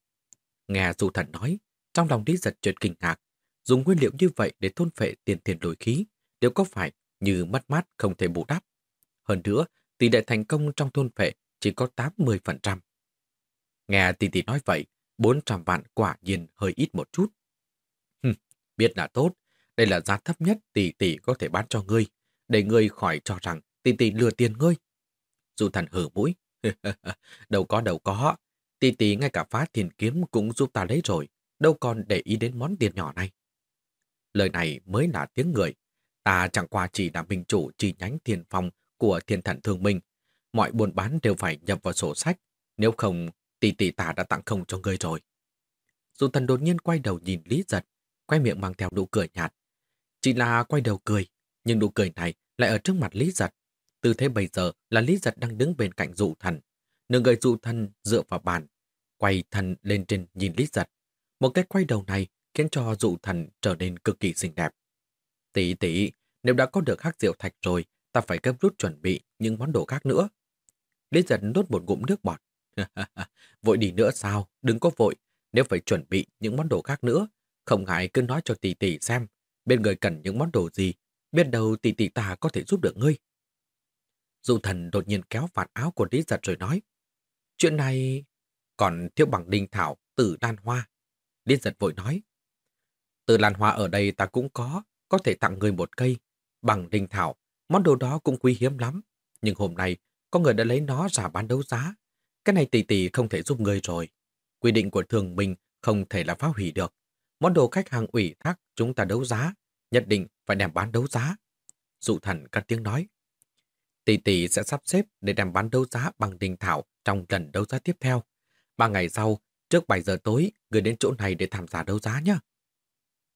Nghe dù thần nói, trong lòng Lý giật trượt kinh ngạc. Dùng nguyên liệu như vậy để thôn phệ tiền tiền đổi khí, đều có phải như mất mát không thể bù đắp. Hơn nữa, tỷ lệ thành công trong thôn phệ chỉ có 80%. Nghe tỷ tỷ nói vậy, 400 vạn quả nhiên hơi ít một chút. Hừm, biết là tốt, đây là giá thấp nhất tỷ tỷ có thể bán cho ngươi, để ngươi khỏi cho rằng tỷ tỷ lừa tiền ngươi. Dù thần hử mũi, đâu có đâu có, tỷ tỷ ngay cả phá tiền kiếm cũng giúp ta lấy rồi, đâu còn để ý đến món tiền nhỏ này. Lời này mới là tiếng người, ta chẳng qua chỉ là minh chủ chi nhánh tiền phòng của thiên thần thương minh. Mọi buôn bán đều phải nhập vào sổ sách, nếu không tỷ tỷ ta đã tặng không cho ngươi rồi. Dù thần đột nhiên quay đầu nhìn Lý Giật, quay miệng mang theo nụ cười nhạt. Chỉ là quay đầu cười, nhưng nụ cười này lại ở trước mặt Lý Giật. Tư thế bây giờ là Lý Giật đang đứng bên cạnh dụ thần. Nửa người dụ thần dựa vào bàn, quay thần lên trên nhìn Lý Giật. Một cái quay đầu này khiến cho dụ thần trở nên cực kỳ xinh đẹp. Tỷ tỷ, nếu đã có được hắc rượu thạch rồi, ta phải gấp rút chuẩn bị những món đồ khác nữa. Lý giật nốt một ngụm nước bọt. vội đi nữa sao? Đừng có vội. Nếu phải chuẩn bị những món đồ khác nữa, không ngại cứ nói cho tỷ tỷ xem bên người cần những món đồ gì, biết đâu tỷ tỷ ta có thể giúp được ngươi. Dụ thần đột nhiên kéo vạt áo của Lý giật rồi nói. Chuyện này còn thiếu bằng đinh thảo, tử lan hoa. Lý giật vội nói. Tử lan hoa ở đây ta cũng có, có thể tặng người một cây. Bằng đinh thảo, món đồ đó cũng quý hiếm lắm. Nhưng hôm nay, có người đã lấy nó ra bán đấu giá. Cái này tỷ tỷ không thể giúp người rồi. Quy định của thường mình không thể là phá hủy được. Món đồ khách hàng ủy thác chúng ta đấu giá, nhất định phải đem bán đấu giá. Dụ thần cắt tiếng nói. Tỷ tỷ sẽ sắp xếp để đem bán đấu giá bằng đình thảo trong lần đấu giá tiếp theo. Ba ngày sau, trước 7 giờ tối, gửi đến chỗ này để tham gia đấu giá nhé.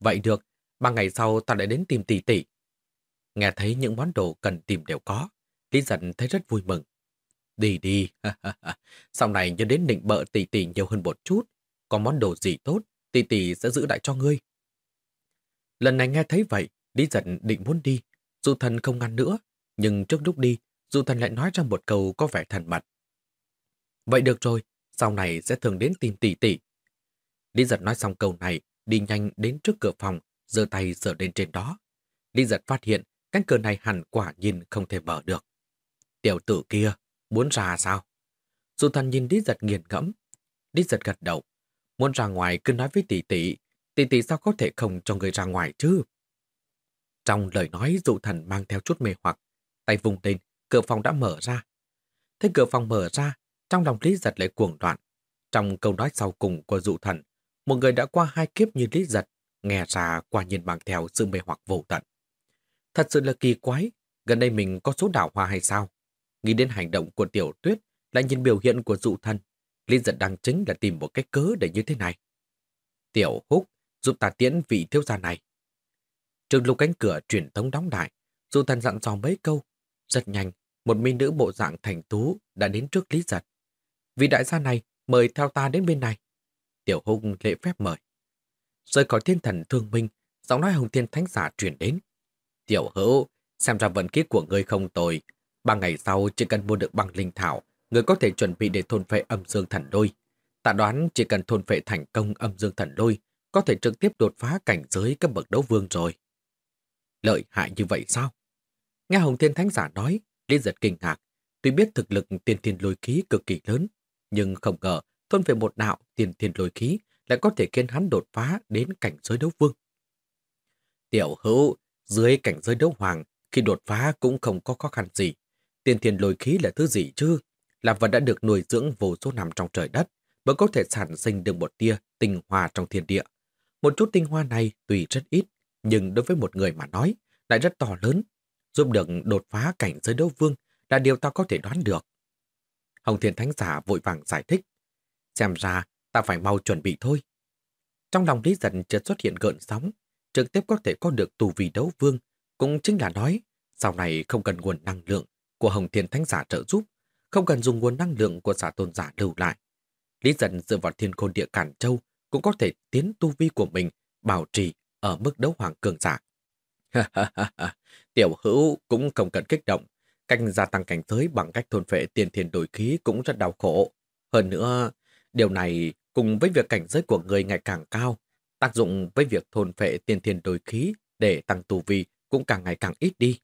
Vậy được, ba ngày sau ta lại đến tìm tỷ tỷ. Nghe thấy những món đồ cần tìm đều có, Lý giận thấy rất vui mừng. Đi đi, sau này nhớ đến định bợ tỷ tỷ nhiều hơn một chút. Có món đồ gì tốt, tỷ tỷ sẽ giữ lại cho ngươi. Lần này nghe thấy vậy, Lý giận định muốn đi. Dù thần không ngăn nữa, nhưng trước lúc đi, dù thần lại nói ra một câu có vẻ thần mật. Vậy được rồi, sau này sẽ thường đến tìm tỷ tỷ. Lý giật nói xong câu này, đi nhanh đến trước cửa phòng, giơ tay sờ lên trên đó. Lý giật phát hiện cánh cửa này hẳn quả nhìn không thể mở được. Tiểu tử kia, muốn ra sao? Dù thần nhìn Lý giật nghiền ngẫm. Lý giật gật đầu. Muốn ra ngoài cứ nói với tỷ tỷ, tỷ tỷ sao có thể không cho người ra ngoài chứ? Trong lời nói dụ thần mang theo chút mê hoặc, tay vùng lên, cửa phòng đã mở ra. Thấy cửa phòng mở ra, trong lòng Lý giật lại cuồng đoạn. Trong câu nói sau cùng của dụ thần, một người đã qua hai kiếp như Lý Giật, nghe ra quả nhiên mang theo sự mê hoặc vô tận. Thật sự là kỳ quái, gần đây mình có số đảo hoa hay sao? Nghĩ đến hành động của tiểu tuyết, lại nhìn biểu hiện của dụ thần. Lý Giật đang chính là tìm một cái cớ để như thế này. Tiểu húc, giúp ta tiễn vị thiếu gia này. Trường lục cánh cửa truyền thống đóng lại, dù thần dặn dò mấy câu. Rất nhanh, một mỹ nữ bộ dạng thành tú đã đến trước Lý Giật. Vị đại gia này mời theo ta đến bên này. Tiểu Húc lễ phép mời. Rời khỏi thiên thần thương minh, giọng nói hồng thiên thánh giả truyền đến. Tiểu hữu, xem ra vận kiết của ngươi không tồi. Ba ngày sau chỉ cần mua được bằng linh thảo, người có thể chuẩn bị để thôn phệ âm dương thần lôi. Ta đoán chỉ cần thôn phệ thành công âm dương thần lôi, có thể trực tiếp đột phá cảnh giới cấp bậc đấu vương rồi. Lợi hại như vậy sao? Nghe Hồng Thiên Thánh Giả nói, Lý giật kinh ngạc. Tuy biết thực lực tiên thiên lôi khí cực kỳ lớn, nhưng không ngờ thôn phệ một đạo tiên thiên lôi khí lại có thể khiến hắn đột phá đến cảnh giới đấu vương. Tiểu hữu, dưới cảnh giới đấu hoàng, khi đột phá cũng không có khó khăn gì. Tiên thiên lôi khí là thứ gì chứ? Là vật đã được nuôi dưỡng vô số năm trong trời đất, mới có thể sản sinh được một tia tinh hoa trong thiên địa. Một chút tinh hoa này tùy rất ít, nhưng đối với một người mà nói, lại rất to lớn, giúp được đột phá cảnh giới đấu vương là điều ta có thể đoán được. Hồng Thiên Thánh Giả vội vàng giải thích. Xem ra, ta phải mau chuẩn bị thôi. Trong lòng Lý Giật chợt xuất hiện gợn sóng, trực tiếp có thể có được tù vị đấu vương, cũng chính là nói, sau này không cần nguồn năng lượng của Hồng Thiên Thánh Giả trợ giúp, không cần dùng nguồn năng lượng của giả tôn giả lưu lại. Lý dần dựa vào thiên khôn địa Cản Châu cũng có thể tiến tu vi của mình bảo trì ở mức đấu hoàng cường giả. Tiểu hữu cũng không cần kích động. Cách gia tăng cảnh giới bằng cách thôn phệ tiền thiền đổi khí cũng rất đau khổ. Hơn nữa, điều này cùng với việc cảnh giới của người ngày càng cao, tác dụng với việc thôn phệ tiền thiền đổi khí để tăng tu vi cũng càng ngày càng ít đi.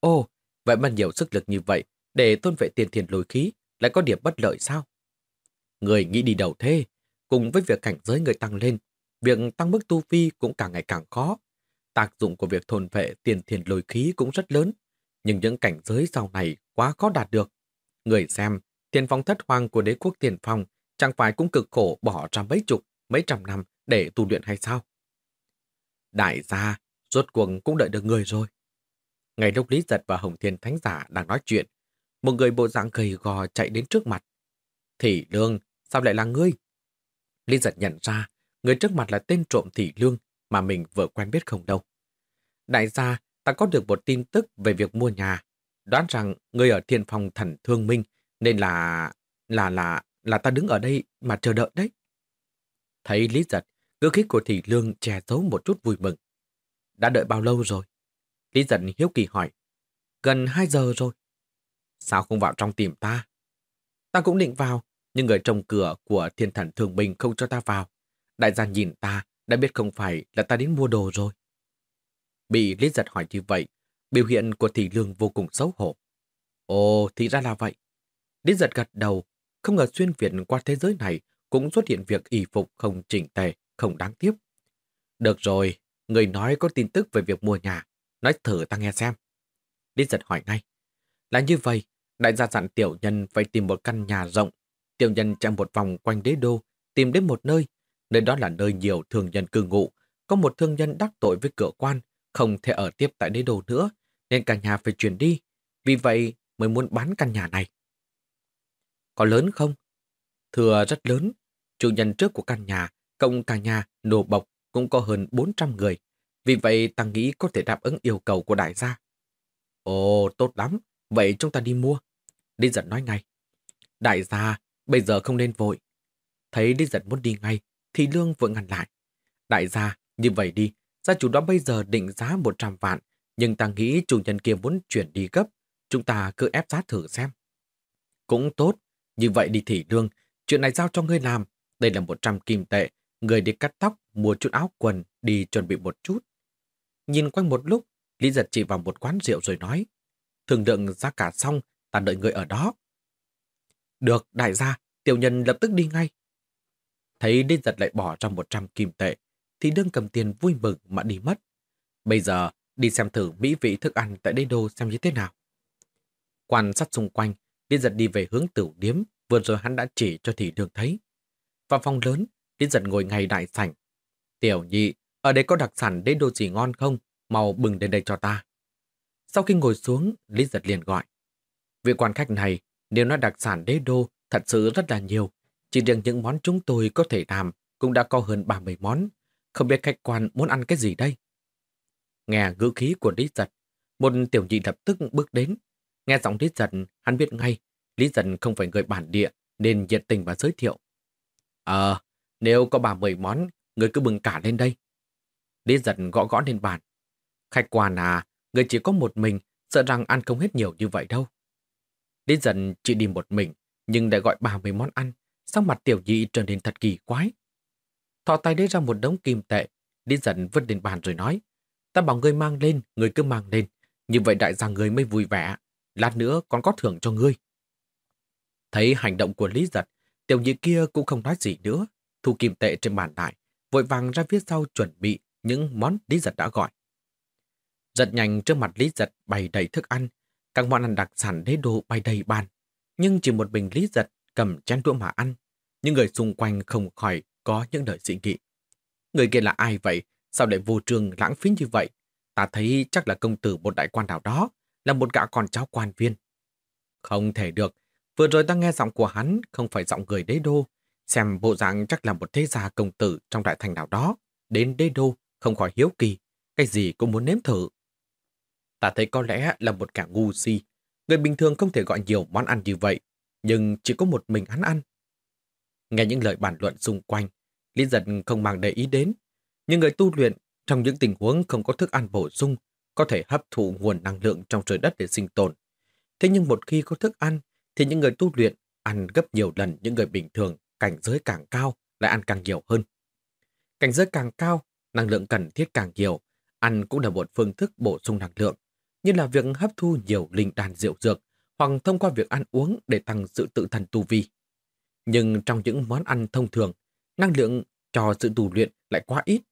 Ồ, vậy mà nhiều sức lực như vậy để tôn vệ tiền thiền lôi khí lại có điểm bất lợi sao? Người nghĩ đi đầu thế, cùng với việc cảnh giới người tăng lên, việc tăng mức tu vi cũng càng ngày càng khó. Tác dụng của việc thôn vệ tiền thiền lôi khí cũng rất lớn, nhưng những cảnh giới sau này quá khó đạt được. Người xem, tiền phong thất hoang của đế quốc tiền phong chẳng phải cũng cực khổ bỏ ra mấy chục, mấy trăm năm để tu luyện hay sao? Đại gia, rốt cuộc cũng đợi được người rồi. Ngày lúc Lý Giật và Hồng Thiên Thánh Giả đang nói chuyện, một người bộ dạng gầy gò chạy đến trước mặt. Thị Lương, sao lại là ngươi? Lý Giật nhận ra, người trước mặt là tên trộm Thị Lương mà mình vừa quen biết không đâu. Đại gia, ta có được một tin tức về việc mua nhà. Đoán rằng người ở thiên phòng thần thương minh, nên là... là là... là ta đứng ở đây mà chờ đợi đấy. Thấy Lý Giật, ngữ khí của Thị Lương che giấu một chút vui mừng. Đã đợi bao lâu rồi? Lý Giật hiếu kỳ hỏi. Gần 2 giờ rồi. Sao không vào trong tìm ta? Ta cũng định vào, nhưng người trông cửa của thiên thần thường bình không cho ta vào. Đại gia nhìn ta, đã biết không phải là ta đến mua đồ rồi. Bị lít Giật hỏi như vậy, biểu hiện của Thị Lương vô cùng xấu hổ. Ồ, thì ra là vậy. Lít Giật gật đầu, không ngờ xuyên Việt qua thế giới này cũng xuất hiện việc y phục không chỉnh tề, không đáng tiếc. Được rồi, người nói có tin tức về việc mua nhà, nói thử ta nghe xem. Lít Giật hỏi ngay. Là như vậy, đại gia dặn tiểu nhân phải tìm một căn nhà rộng. Tiểu nhân chạy một vòng quanh đế đô, tìm đến một nơi. Nơi đó là nơi nhiều thường nhân cư ngụ. Có một thương nhân đắc tội với cửa quan, không thể ở tiếp tại đế đô nữa, nên cả nhà phải chuyển đi. Vì vậy mới muốn bán căn nhà này. Có lớn không? Thừa rất lớn. Chủ nhân trước của căn nhà, cộng cả nhà, nô bộc cũng có hơn 400 người. Vì vậy ta nghĩ có thể đáp ứng yêu cầu của đại gia. Ồ, tốt lắm. Vậy chúng ta đi mua. Đi giật nói ngay. Đại gia, bây giờ không nên vội. Thấy đi giật muốn đi ngay, thì Lương vội ngăn lại. Đại gia, như vậy đi, Gia chủ đó bây giờ định giá 100 vạn, nhưng ta nghĩ chủ nhân kia muốn chuyển đi gấp. Chúng ta cứ ép giá thử xem. Cũng tốt, như vậy đi thị lương, chuyện này giao cho ngươi làm. Đây là 100 kim tệ, người đi cắt tóc, mua chút áo quần, đi chuẩn bị một chút. Nhìn quanh một lúc, Lý giật chỉ vào một quán rượu rồi nói, thường lượng giá cả xong, ta đợi người ở đó. Được, đại gia, tiểu nhân lập tức đi ngay. Thấy đinh giật lại bỏ ra 100 kim tệ, thì đương cầm tiền vui mừng mà đi mất. Bây giờ, đi xem thử mỹ vị thức ăn tại đây đô xem như thế nào. Quan sát xung quanh, đinh giật đi về hướng tửu điếm, vừa rồi hắn đã chỉ cho thị đường thấy. Vào phòng lớn, đinh giật ngồi ngay đại sảnh. Tiểu nhị, ở đây có đặc sản đế đô gì ngon không? Mau bừng đến đây cho ta. Sau khi ngồi xuống, Lý giật liền gọi. Vị quan khách này, nếu nói đặc sản đế đô, thật sự rất là nhiều. Chỉ riêng những món chúng tôi có thể làm cũng đã có hơn 30 món. Không biết khách quan muốn ăn cái gì đây? Nghe ngữ khí của Lý giật, một tiểu nhị lập tức bước đến. Nghe giọng Lý giật, hắn biết ngay, Lý giật không phải người bản địa, nên nhiệt tình và giới thiệu. Ờ, nếu có 30 món, người cứ bừng cả lên đây. Lý giật gõ gõ lên bàn. Khách quan à, người chỉ có một mình, sợ rằng ăn không hết nhiều như vậy đâu. Lý dần chỉ đi một mình, nhưng đã gọi 30 món ăn, sắc mặt tiểu nhị trở nên thật kỳ quái. Thọ tay lấy ra một đống kim tệ, Lý dần vứt lên bàn rồi nói. Ta bảo ngươi mang lên, ngươi cứ mang lên. Như vậy đại gia ngươi mới vui vẻ. Lát nữa còn có thưởng cho ngươi. Thấy hành động của Lý giật, tiểu nhị kia cũng không nói gì nữa. Thu kim tệ trên bàn lại, vội vàng ra phía sau chuẩn bị những món Lý giật đã gọi. Rất nhanh trước mặt Lý giật bày đầy thức ăn, các món ăn đặc sản đế đô bày đầy bàn. Nhưng chỉ một bình Lý giật cầm chén đũa mà ăn. Những người xung quanh không khỏi có những lời dị nghị. Người kia là ai vậy? Sao lại vô trường lãng phí như vậy? Ta thấy chắc là công tử một đại quan nào đó, là một gã con cháu quan viên. Không thể được. Vừa rồi ta nghe giọng của hắn không phải giọng người đế đô. Xem bộ dạng chắc là một thế gia công tử trong đại thành nào đó. Đến đế đô, không khỏi hiếu kỳ. Cái gì cũng muốn nếm thử. Ta thấy có lẽ là một kẻ ngu si. Người bình thường không thể gọi nhiều món ăn như vậy. Nhưng chỉ có một mình hắn ăn. Nghe những lời bàn luận xung quanh, Lý giật không mang để ý đến. Nhưng người tu luyện trong những tình huống không có thức ăn bổ sung có thể hấp thụ nguồn năng lượng trong trời đất để sinh tồn. Thế nhưng một khi có thức ăn thì những người tu luyện ăn gấp nhiều lần những người bình thường cảnh giới càng cao lại ăn càng nhiều hơn. Cảnh giới càng cao, năng lượng cần thiết càng nhiều, ăn cũng là một phương thức bổ sung năng lượng, như là việc hấp thu nhiều linh đan rượu dược hoặc thông qua việc ăn uống để tăng sự tự thần tu vi. Nhưng trong những món ăn thông thường, năng lượng cho sự tu luyện lại quá ít.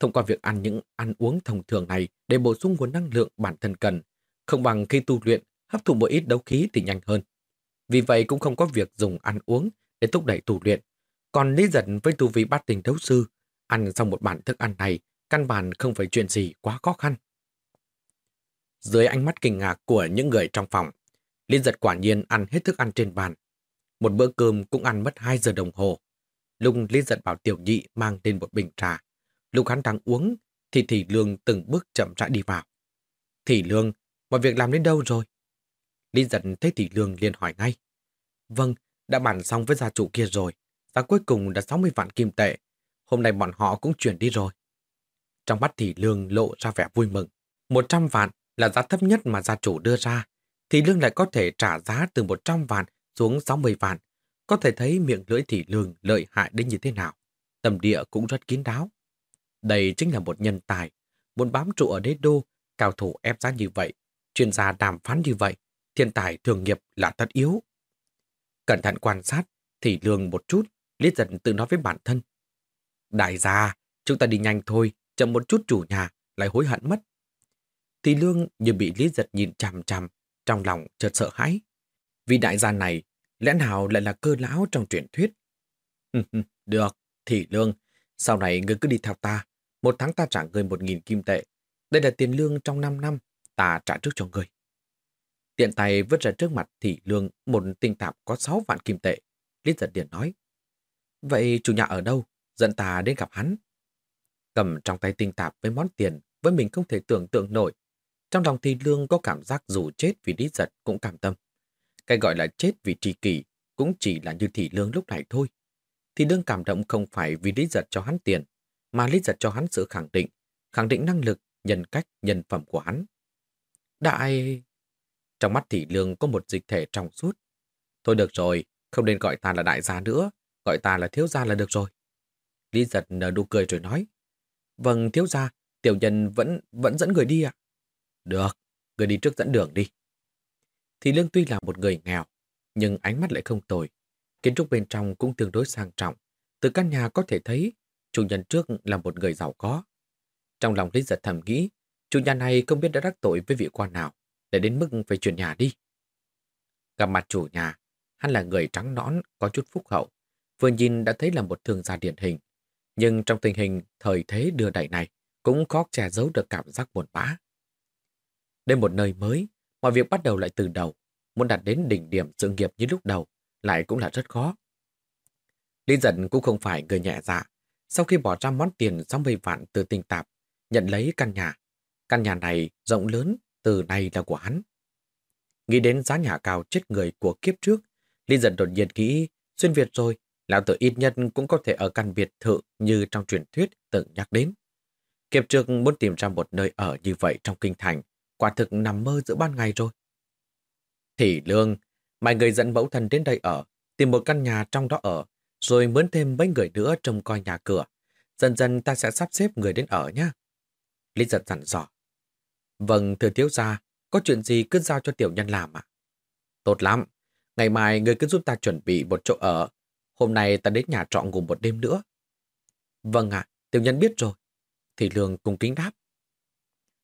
Thông qua việc ăn những ăn uống thông thường này để bổ sung nguồn năng lượng bản thân cần, không bằng khi tu luyện hấp thụ một ít đấu khí thì nhanh hơn. Vì vậy cũng không có việc dùng ăn uống để thúc đẩy tu luyện. Còn Lý Giật với tu vi bát tình đấu sư, ăn xong một bản thức ăn này, căn bản không phải chuyện gì quá khó khăn. Dưới ánh mắt kinh ngạc của những người trong phòng, liên Giật quả nhiên ăn hết thức ăn trên bàn. Một bữa cơm cũng ăn mất 2 giờ đồng hồ. Lúc liên Giật bảo tiểu nhị mang lên một bình trà. Lúc hắn đang uống, thì Thị Lương từng bước chậm rãi đi vào. Thị Lương, mọi việc làm đến đâu rồi? liên Giật thấy Thị Lương liền hỏi ngay. Vâng, đã bàn xong với gia chủ kia rồi. Giá cuối cùng đã 60 vạn kim tệ. Hôm nay bọn họ cũng chuyển đi rồi. Trong mắt Thị Lương lộ ra vẻ vui mừng. 100 vạn là giá thấp nhất mà gia chủ đưa ra. thì Lương lại có thể trả giá từ 100 vạn xuống 60 vạn. Có thể thấy miệng lưỡi Thị Lương lợi hại đến như thế nào. Tầm địa cũng rất kín đáo. Đây chính là một nhân tài. Muốn bám trụ ở đế đô, cao thủ ép giá như vậy, chuyên gia đàm phán như vậy, thiên tài thường nghiệp là tất yếu. Cẩn thận quan sát, thì lương một chút, Lý dần tự nói với bản thân. Đại gia, chúng ta đi nhanh thôi, chậm một chút chủ nhà, lại hối hận mất. Thì lương như bị Lý giật nhìn chằm chằm, trong lòng chợt sợ hãi. Vì đại gia này, lẽ nào lại là cơ lão trong truyền thuyết? Được, thì lương, sau này ngươi cứ đi theo ta, một tháng ta trả ngươi một nghìn kim tệ. Đây là tiền lương trong 5 năm, ta trả trước cho ngươi. Tiện tay vứt ra trước mặt thị lương một tinh tạp có 6 vạn kim tệ. Lý giật điện nói. Vậy chủ nhà ở đâu? Dẫn ta đến gặp hắn. Cầm trong tay tinh tạp với món tiền với mình không thể tưởng tượng nổi. Trong lòng thì lương có cảm giác dù chết vì lý giật cũng cảm tâm. Cái gọi là chết vì trì kỷ cũng chỉ là như thị lương lúc này thôi. Thị lương cảm động không phải vì lý giật cho hắn tiền, mà lý giật cho hắn sự khẳng định, khẳng định năng lực, nhân cách, nhân phẩm của hắn. Đại... Trong mắt thị lương có một dịch thể trong suốt. Thôi được rồi, không nên gọi ta là đại gia nữa, gọi ta là thiếu gia là được rồi. Lý giật nở nụ cười rồi nói. Vâng, thiếu gia, tiểu nhân vẫn vẫn dẫn người đi ạ. Được, người đi trước dẫn đường đi. Thì lương tuy là một người nghèo, nhưng ánh mắt lại không tồi. Kiến trúc bên trong cũng tương đối sang trọng. Từ căn nhà có thể thấy, chủ nhân trước là một người giàu có. Trong lòng Lý giật thầm nghĩ, chủ nhà này không biết đã đắc tội với vị quan nào để đến mức phải chuyển nhà đi. Gặp mặt chủ nhà, hắn là người trắng nõn, có chút phúc hậu. vừa nhìn đã thấy là một thương gia điển hình. Nhưng trong tình hình thời thế đưa đẩy này, cũng khó che giấu được cảm giác buồn bã. Đến một nơi mới, mọi việc bắt đầu lại từ đầu. Muốn đạt đến đỉnh điểm sự nghiệp như lúc đầu, lại cũng là rất khó. Lý giận cũng không phải người nhẹ dạ. Sau khi bỏ ra món tiền 60 vạn từ tình tạp, nhận lấy căn nhà. Căn nhà này rộng lớn, từ nay là của hắn. Nghĩ đến giá nhà cao chết người của kiếp trước, Lý giận đột nhiên nghĩ, xuyên Việt rồi, lão tử ít nhất cũng có thể ở căn biệt thự như trong truyền thuyết từng nhắc đến. Kiếp trước muốn tìm ra một nơi ở như vậy trong kinh thành, quả thực nằm mơ giữa ban ngày rồi. Thì lương, mọi người dẫn mẫu thần đến đây ở, tìm một căn nhà trong đó ở, rồi mướn thêm mấy người nữa trông coi nhà cửa. Dần dần ta sẽ sắp xếp người đến ở nhé. Lý giật dặn dò. Vâng, thưa thiếu gia, có chuyện gì cứ giao cho tiểu nhân làm ạ? Tốt lắm, ngày mai người cứ giúp ta chuẩn bị một chỗ ở. Hôm nay ta đến nhà trọ ngủ một đêm nữa. Vâng ạ, tiểu nhân biết rồi. Thì lương cùng kính đáp.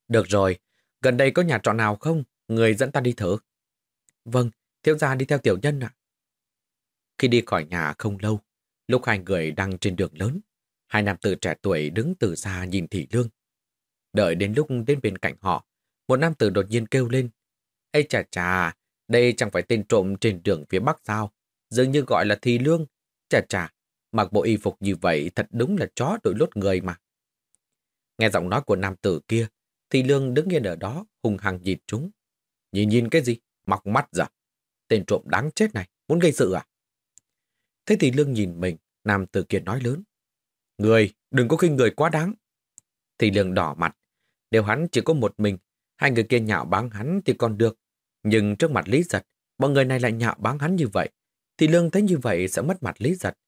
Được rồi, gần đây có nhà trọ nào không? Người dẫn ta đi thử. Vâng, thiếu gia đi theo tiểu nhân ạ. Khi đi khỏi nhà không lâu, lúc hai người đang trên đường lớn, hai nam tử trẻ tuổi đứng từ xa nhìn thị lương. Đợi đến lúc đến bên cạnh họ, một nam tử đột nhiên kêu lên. Ê chà chà, đây chẳng phải tên trộm trên đường phía Bắc sao? Dường như gọi là thị lương. Chà chà, mặc bộ y phục như vậy thật đúng là chó đội lốt người mà. Nghe giọng nói của nam tử kia, thì lương đứng yên ở đó hùng hằng nhìn chúng. Nhìn nhìn cái gì? Mọc mắt ra. Tên trộm đáng chết này, muốn gây sự à? Thế thì lương nhìn mình, nam tử kia nói lớn. Người, đừng có khinh người quá đáng. Thì lương đỏ mặt. Nếu hắn chỉ có một mình, hai người kia nhạo báng hắn thì còn được. Nhưng trước mặt Lý Giật, bọn người này lại nhạo báng hắn như vậy. Thì lương thấy như vậy sẽ mất mặt Lý Giật.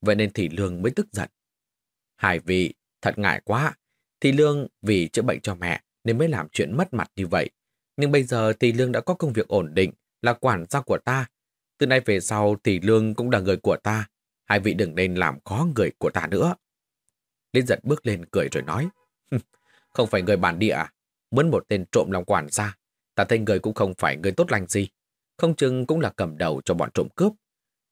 Vậy nên thì lương mới tức giận. Hải vị, thật ngại quá. Thì lương vì chữa bệnh cho mẹ nên mới làm chuyện mất mặt như vậy. Nhưng bây giờ thì lương đã có công việc ổn định, là quản gia của ta. Từ nay về sau thì lương cũng là người của ta. Hai vị đừng nên làm khó người của ta nữa. Liên giật bước lên cười rồi nói. Không phải người bản địa à? Muốn một tên trộm làm quản gia. Ta thấy người cũng không phải người tốt lành gì. Không chừng cũng là cầm đầu cho bọn trộm cướp.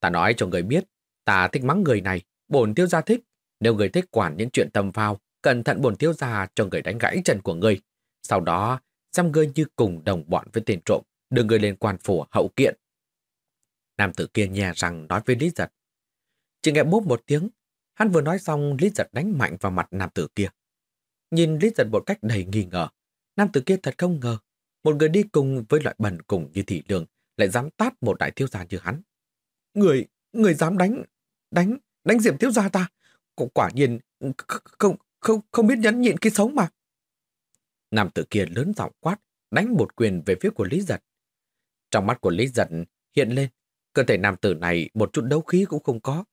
Ta nói cho người biết, ta thích mắng người này, bổn tiêu gia thích. Nếu người thích quản những chuyện tầm phao, cẩn thận bổn thiếu gia cho người đánh gãy chân của người. Sau đó, xem ngươi như cùng đồng bọn với tên trộm, đưa ngươi lên quan phủ hậu kiện. Nam tử kia nhè rằng nói với Lý Giật. Chỉ nghe bốp một tiếng, hắn vừa nói xong Lý Giật đánh mạnh vào mặt nam tử kia. Nhìn Lý Giật một cách đầy nghi ngờ, nam tử kia thật không ngờ, một người đi cùng với loại bẩn cùng như thị lương lại dám tát một đại thiếu gia như hắn. Người, người dám đánh, đánh, đánh diệm thiếu gia ta. Quả nhiên không, không, không biết nhẫn nhịn khi sống mà. Nam tử kia lớn giọng quát, đánh một quyền về phía của Lý Giật. Trong mắt của Lý Giật hiện lên, cơ thể nam tử này một chút đấu khí cũng không có.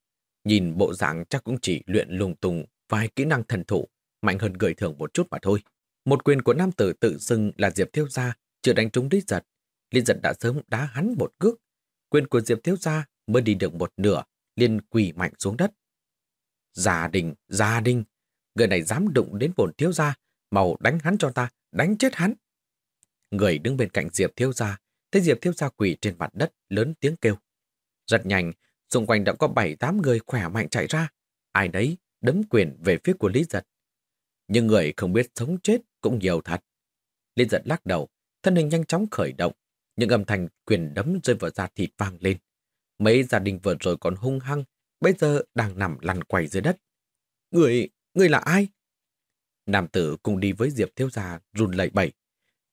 Nhìn bộ dạng chắc cũng chỉ luyện lùng tùng vài kỹ năng thần thủ, mạnh hơn người thường một chút mà thôi. Một quyền của nam tử tự xưng là Diệp Thiếu Gia, chưa đánh trúng Lý Giật. Lý Giật đã sớm đá hắn một cước. Quyền của Diệp Thiếu Gia mới đi được một nửa, liền quỳ mạnh xuống đất. Gia đình, gia đình, người này dám đụng đến bổn thiếu gia, màu đánh hắn cho ta, đánh chết hắn. Người đứng bên cạnh Diệp Thiếu Gia, thấy Diệp Thiếu Gia quỳ trên mặt đất, lớn tiếng kêu. Rất nhanh, xung quanh đã có bảy tám người khỏe mạnh chạy ra. Ai đấy đấm quyền về phía của Lý Giật. Nhưng người không biết sống chết cũng nhiều thật. Lý Giật lắc đầu, thân hình nhanh chóng khởi động, những âm thanh quyền đấm rơi vào da thịt vang lên. Mấy gia đình vừa rồi còn hung hăng, bây giờ đang nằm lăn quay dưới đất. Người, người là ai? Nam tử cùng đi với Diệp Thiếu Gia run lẩy bẩy.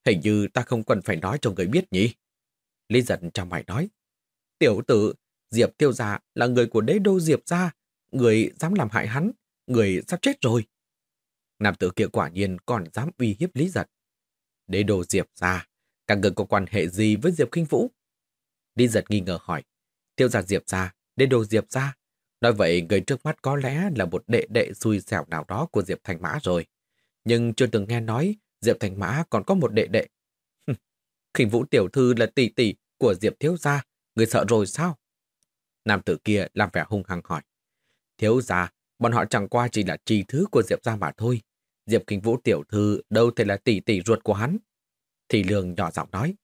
Hình như ta không cần phải nói cho người biết nhỉ? Lý giận trong mày nói. Tiểu tử, Diệp Thiếu Gia là người của đế đô Diệp Gia. Người dám làm hại hắn, người sắp chết rồi. Nam tử kia quả nhiên còn dám uy hiếp Lý giật. Đế đô Diệp Gia, các người có quan hệ gì với Diệp Kinh Vũ? Lý giật nghi ngờ hỏi. Tiêu gia Diệp Gia, đế đô Diệp Gia. Nói vậy người trước mắt có lẽ là một đệ đệ xui xẻo nào đó của Diệp Thành Mã rồi nhưng chưa từng nghe nói Diệp Thành Mã còn có một đệ đệ. Khỉnh Vũ Tiểu Thư là tỷ tỷ của Diệp Thiếu Gia, người sợ rồi sao? Nam tử kia làm vẻ hung hăng hỏi. Thiếu Gia, bọn họ chẳng qua chỉ là trì thứ của Diệp Gia mà thôi. Diệp Khỉnh Vũ Tiểu Thư đâu thể là tỷ tỷ ruột của hắn. Thì Lương nhỏ giọng nói.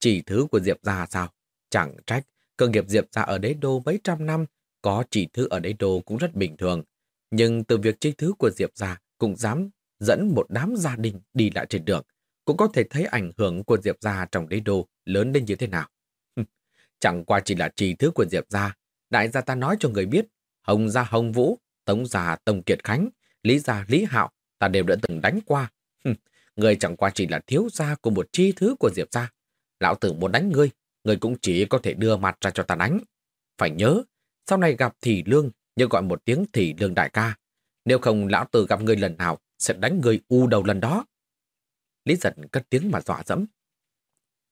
Chỉ thứ của Diệp Gia sao? Chẳng trách, cơ nghiệp Diệp Gia ở đế đô mấy trăm năm, Có chỉ thứ ở đế đô cũng rất bình thường, nhưng từ việc chi thứ của Diệp gia cũng dám dẫn một đám gia đình đi lại trên đường, cũng có thể thấy ảnh hưởng của Diệp gia trong đế đô lớn đến như thế nào. Chẳng qua chỉ là trì thứ của Diệp gia, đại gia ta nói cho người biết, Hồng gia Hồng Vũ, Tống gia Tông Kiệt Khánh, Lý gia Lý Hạo, ta đều đã từng đánh qua. người chẳng qua chỉ là thiếu gia của một chi thứ của Diệp gia. Lão tử muốn đánh ngươi, ngươi cũng chỉ có thể đưa mặt ra cho ta đánh. Phải nhớ, sau này gặp thì lương, nhớ gọi một tiếng thì lương đại ca. Nếu không lão tử gặp ngươi lần nào, sẽ đánh người u đầu lần đó. Lý giật cất tiếng mà dọa dẫm.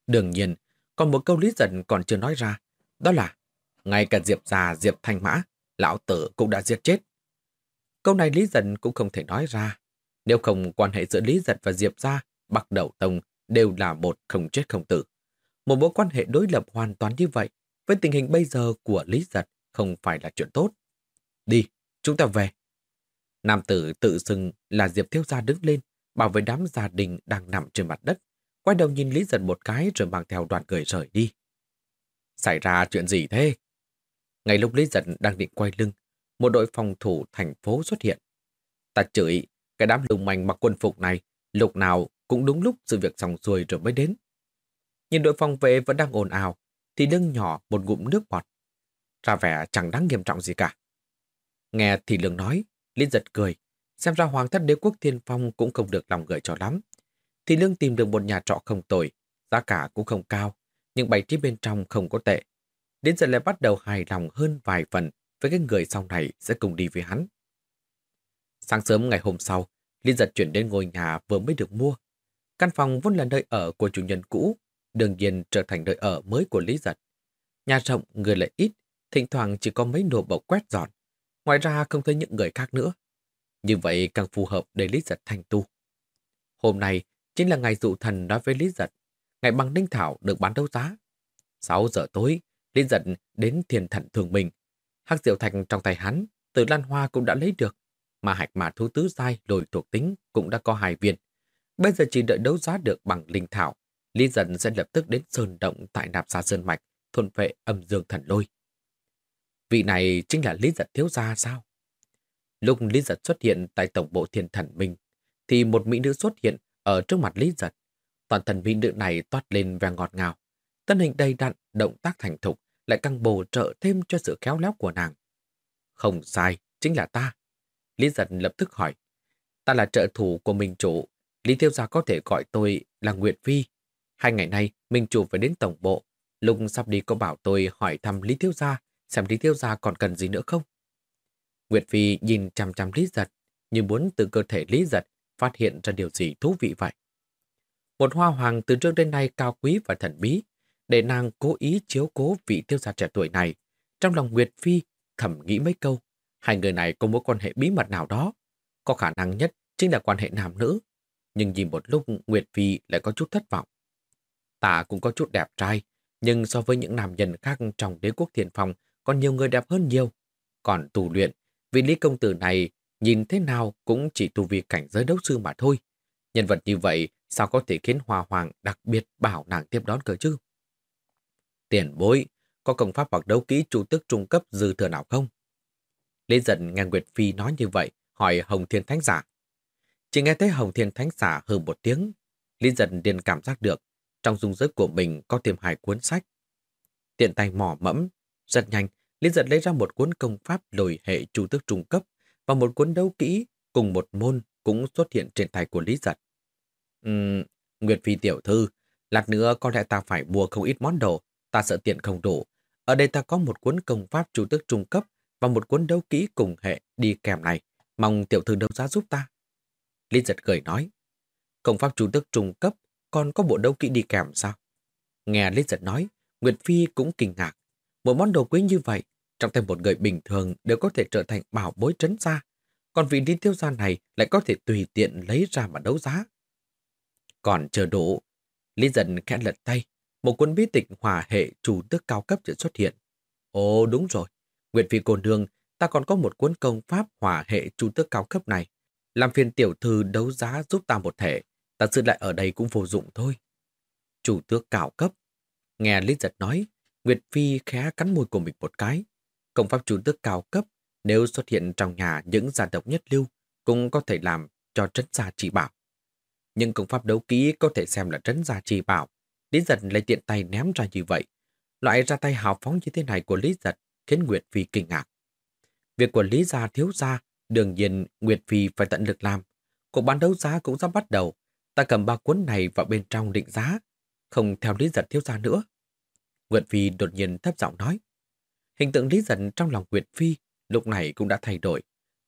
Đương nhiên, còn một câu Lý giật còn chưa nói ra, đó là ngay cả Diệp già Diệp Thanh Mã, lão tử cũng đã giết chết. Câu này Lý giật cũng không thể nói ra. Nếu không quan hệ giữa Lý giật và Diệp gia, bắt đầu tông đều là một không chết không tử. Một mối quan hệ đối lập hoàn toàn như vậy, với tình hình bây giờ của Lý giật không phải là chuyện tốt. Đi, chúng ta về. Nam tử tự xưng là Diệp Thiếu Gia đứng lên, bảo vệ đám gia đình đang nằm trên mặt đất, quay đầu nhìn Lý Giật một cái rồi mang theo đoàn người rời đi. Xảy ra chuyện gì thế? Ngay lúc Lý Giật đang định quay lưng, một đội phòng thủ thành phố xuất hiện. Ta chửi, cái đám lùng manh mặc quân phục này, lúc nào cũng đúng lúc sự việc xong xuôi rồi mới đến. Nhìn đội phòng vệ vẫn đang ồn ào, thì lưng nhỏ một ngụm nước bọt. Ra vẻ chẳng đáng nghiêm trọng gì cả. Nghe thì lương nói, Lý giật cười, xem ra hoàng thất đế quốc thiên phong cũng không được lòng người cho lắm. Thì lương tìm được một nhà trọ không tồi, giá cả cũng không cao, nhưng bày trí bên trong không có tệ. Đến giờ lại bắt đầu hài lòng hơn vài phần với cái người sau này sẽ cùng đi với hắn. Sáng sớm ngày hôm sau, Lý giật chuyển đến ngôi nhà vừa mới được mua. Căn phòng vốn là nơi ở của chủ nhân cũ, đương nhiên trở thành nơi ở mới của Lý giật. Nhà rộng, người lại ít, thỉnh thoảng chỉ có mấy nổ bầu quét dọn. Ngoài ra không thấy những người khác nữa. Như vậy càng phù hợp để Lý Giật thành tu. Hôm nay chính là ngày dụ thần nói với Lý Giật. Ngày bằng ninh thảo được bán đấu giá. 6 giờ tối, Lý Giật đến thiền thận thường mình. Hắc diệu thành trong tay hắn, từ lan hoa cũng đã lấy được. Mà hạch mà thú tứ giai lồi thuộc tính cũng đã có hai viên. Bây giờ chỉ đợi đấu giá được bằng linh thảo. Lý Giật sẽ lập tức đến sơn động tại nạp xa sơn mạch, thuần vệ âm dương thần lôi. Vị này chính là Lý Giật thiếu gia sao? Lúc Lý Giật xuất hiện tại tổng bộ thiên thần minh, thì một mỹ nữ xuất hiện ở trước mặt Lý Giật. Toàn thần mỹ nữ này toát lên vẻ ngọt ngào. Thân hình đầy đặn, động tác thành thục, lại càng bổ trợ thêm cho sự khéo léo của nàng. Không sai, chính là ta. Lý Giật lập tức hỏi. Ta là trợ thủ của Minh Chủ. Lý Thiếu Gia có thể gọi tôi là Nguyệt Phi. Hai ngày nay, Minh Chủ phải đến tổng bộ. lùng sắp đi có bảo tôi hỏi thăm Lý Thiếu Gia xem Lý Thiếu Gia còn cần gì nữa không. Nguyệt Phi nhìn chằm chằm Lý Giật, như muốn từ cơ thể Lý Giật phát hiện ra điều gì thú vị vậy. Một hoa hoàng từ trước đến nay cao quý và thần bí, để nàng cố ý chiếu cố vị tiêu gia trẻ tuổi này. Trong lòng Nguyệt Phi thầm nghĩ mấy câu, hai người này có mối quan hệ bí mật nào đó. Có khả năng nhất chính là quan hệ nam nữ. Nhưng nhìn một lúc Nguyệt Phi lại có chút thất vọng. Ta cũng có chút đẹp trai, nhưng so với những nam nhân khác trong đế quốc thiền phong còn nhiều người đẹp hơn nhiều. Còn tù luyện, vị lý công tử này nhìn thế nào cũng chỉ tu vi cảnh giới đấu sư mà thôi. Nhân vật như vậy sao có thể khiến Hoa Hoàng đặc biệt bảo nàng tiếp đón cờ chứ? Tiền bối, có công pháp hoặc đấu kỹ chủ tức trung cấp dư thừa nào không? Lê giận nghe Nguyệt Phi nói như vậy, hỏi Hồng Thiên Thánh Giả. Chỉ nghe thấy Hồng Thiên Thánh Giả hừ một tiếng, Lý giận liền cảm giác được trong dung giới của mình có thêm hai cuốn sách. Tiện tay mỏ mẫm, rất nhanh, Lý giật lấy ra một cuốn công pháp lồi hệ chủ tước trung cấp và một cuốn đấu kỹ cùng một môn cũng xuất hiện trên tay của Lý giật. Uhm, Nguyệt Phi tiểu thư, lát nữa có lẽ ta phải mua không ít món đồ, ta sợ tiện không đủ. Ở đây ta có một cuốn công pháp chủ tước trung cấp và một cuốn đấu kỹ cùng hệ đi kèm này, mong tiểu thư đấu giá giúp ta. Lý giật cười nói, công pháp chủ tước trung cấp còn có bộ đấu kỹ đi kèm sao? Nghe Lý giật nói, Nguyệt Phi cũng kinh ngạc. Một món đồ quý như vậy, trong tay một người bình thường đều có thể trở thành bảo bối trấn xa. Còn vị đi tiêu gia này lại có thể tùy tiện lấy ra mà đấu giá. Còn chờ đủ, Lý dần khẽ lật tay, một cuốn bí tịch hòa hệ chủ tước cao cấp chợt xuất hiện. Ồ đúng rồi, Nguyệt Phi cô nương, ta còn có một cuốn công pháp hòa hệ chủ tước cao cấp này. Làm phiền tiểu thư đấu giá giúp ta một thể, ta giữ lại ở đây cũng vô dụng thôi. Chủ tước cao cấp. Nghe Lý giật nói, Nguyệt Phi khẽ cắn môi của mình một cái. công pháp chủ tước cao cấp nếu xuất hiện trong nhà những gia tộc nhất lưu cũng có thể làm cho trấn gia chỉ bảo. Nhưng công pháp đấu ký có thể xem là trấn gia chỉ bảo. Lý giật lấy tiện tay ném ra như vậy. Loại ra tay hào phóng như thế này của Lý giật khiến Nguyệt Phi kinh ngạc. Việc của Lý gia thiếu gia, đương nhiên Nguyệt Phi phải tận lực làm. Cuộc bán đấu giá cũng sắp bắt đầu. Ta cầm ba cuốn này vào bên trong định giá, không theo Lý giật thiếu gia nữa. Nguyệt Phi đột nhiên thấp giọng nói. Hình tượng Lý dần trong lòng Nguyệt Phi lúc này cũng đã thay đổi.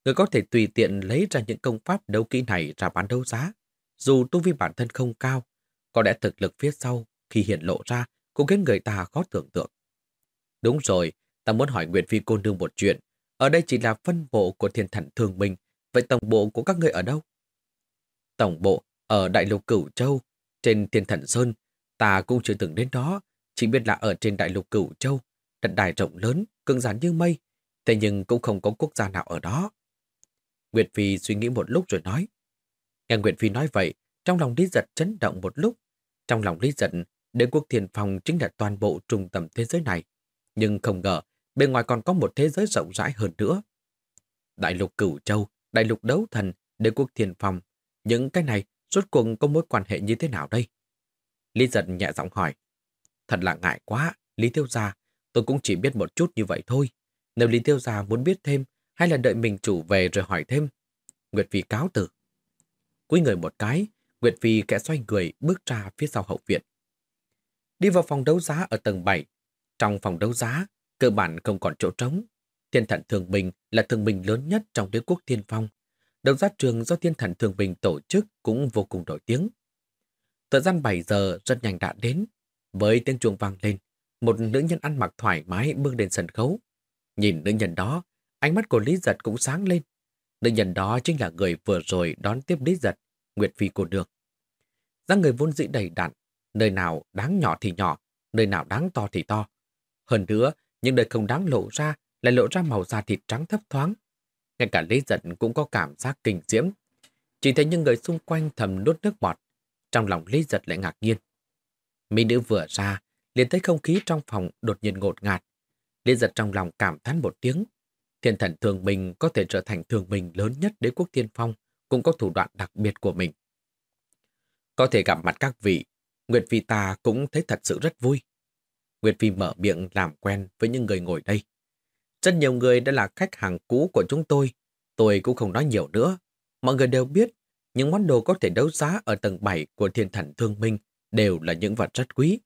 Người có thể tùy tiện lấy ra những công pháp đấu kỹ này ra bán đấu giá. Dù tu vi bản thân không cao, có lẽ thực lực phía sau khi hiện lộ ra cũng khiến người ta khó tưởng tượng. Đúng rồi, ta muốn hỏi Nguyệt Phi cô nương một chuyện. Ở đây chỉ là phân bộ của thiên thần thường mình, vậy tổng bộ của các người ở đâu? Tổng bộ ở Đại lục Cửu Châu, trên thiên thần Sơn. Ta cũng chưa từng đến đó, chỉ biết là ở trên Đại lục Cửu Châu, đất đài rộng lớn, cưng rắn như mây, thế nhưng cũng không có quốc gia nào ở đó. Nguyệt Phi suy nghĩ một lúc rồi nói. Nghe Nguyệt Phi nói vậy, trong lòng Lý Giật chấn động một lúc. Trong lòng Lý Giật, đế quốc thiền phòng chính là toàn bộ trung tâm thế giới này. Nhưng không ngờ, bên ngoài còn có một thế giới rộng rãi hơn nữa. Đại lục Cửu Châu, Đại lục Đấu Thần, đế quốc thiền phòng, những cái này rốt cuộc có mối quan hệ như thế nào đây? Lý Giật nhẹ giọng hỏi. Thật là ngại quá, Lý Tiêu Gia, tôi cũng chỉ biết một chút như vậy thôi. Nếu Lý Tiêu Gia muốn biết thêm, hay là đợi mình chủ về rồi hỏi thêm? Nguyệt Phi cáo từ. Cúi người một cái, Nguyệt Phi kẽ xoay người bước ra phía sau hậu viện. Đi vào phòng đấu giá ở tầng 7. Trong phòng đấu giá, cơ bản không còn chỗ trống. Thiên thần Thường Bình là thường bình lớn nhất trong đế quốc thiên phong. Đấu giá trường do thiên thần Thường Bình tổ chức cũng vô cùng nổi tiếng. Thời gian 7 giờ rất nhanh đã đến. Với tiếng chuông vang lên, một nữ nhân ăn mặc thoải mái bước lên sân khấu. Nhìn nữ nhân đó, ánh mắt của Lý Giật cũng sáng lên. Nữ nhân đó chính là người vừa rồi đón tiếp Lý Giật, Nguyệt Phi cô được. Giang người vốn dĩ đầy đặn, nơi nào đáng nhỏ thì nhỏ, nơi nào đáng to thì to. Hơn nữa, những nơi không đáng lộ ra lại lộ ra màu da thịt trắng thấp thoáng. Ngay cả Lý Giật cũng có cảm giác kinh diễm. Chỉ thấy những người xung quanh thầm nuốt nước bọt. Trong lòng Lý Giật lại ngạc nhiên. Mỹ nữ vừa ra, liền thấy không khí trong phòng đột nhiên ngột ngạt. liên Giật trong lòng cảm thán một tiếng. Thiên thần thường bình có thể trở thành thường bình lớn nhất đế quốc thiên phong, cũng có thủ đoạn đặc biệt của mình. Có thể gặp mặt các vị, Nguyệt Phi ta cũng thấy thật sự rất vui. Nguyệt Phi mở miệng làm quen với những người ngồi đây. Rất nhiều người đã là khách hàng cũ của chúng tôi, tôi cũng không nói nhiều nữa. Mọi người đều biết, những món đồ có thể đấu giá ở tầng 7 của thiên thần thương minh đều là những vật rất quý.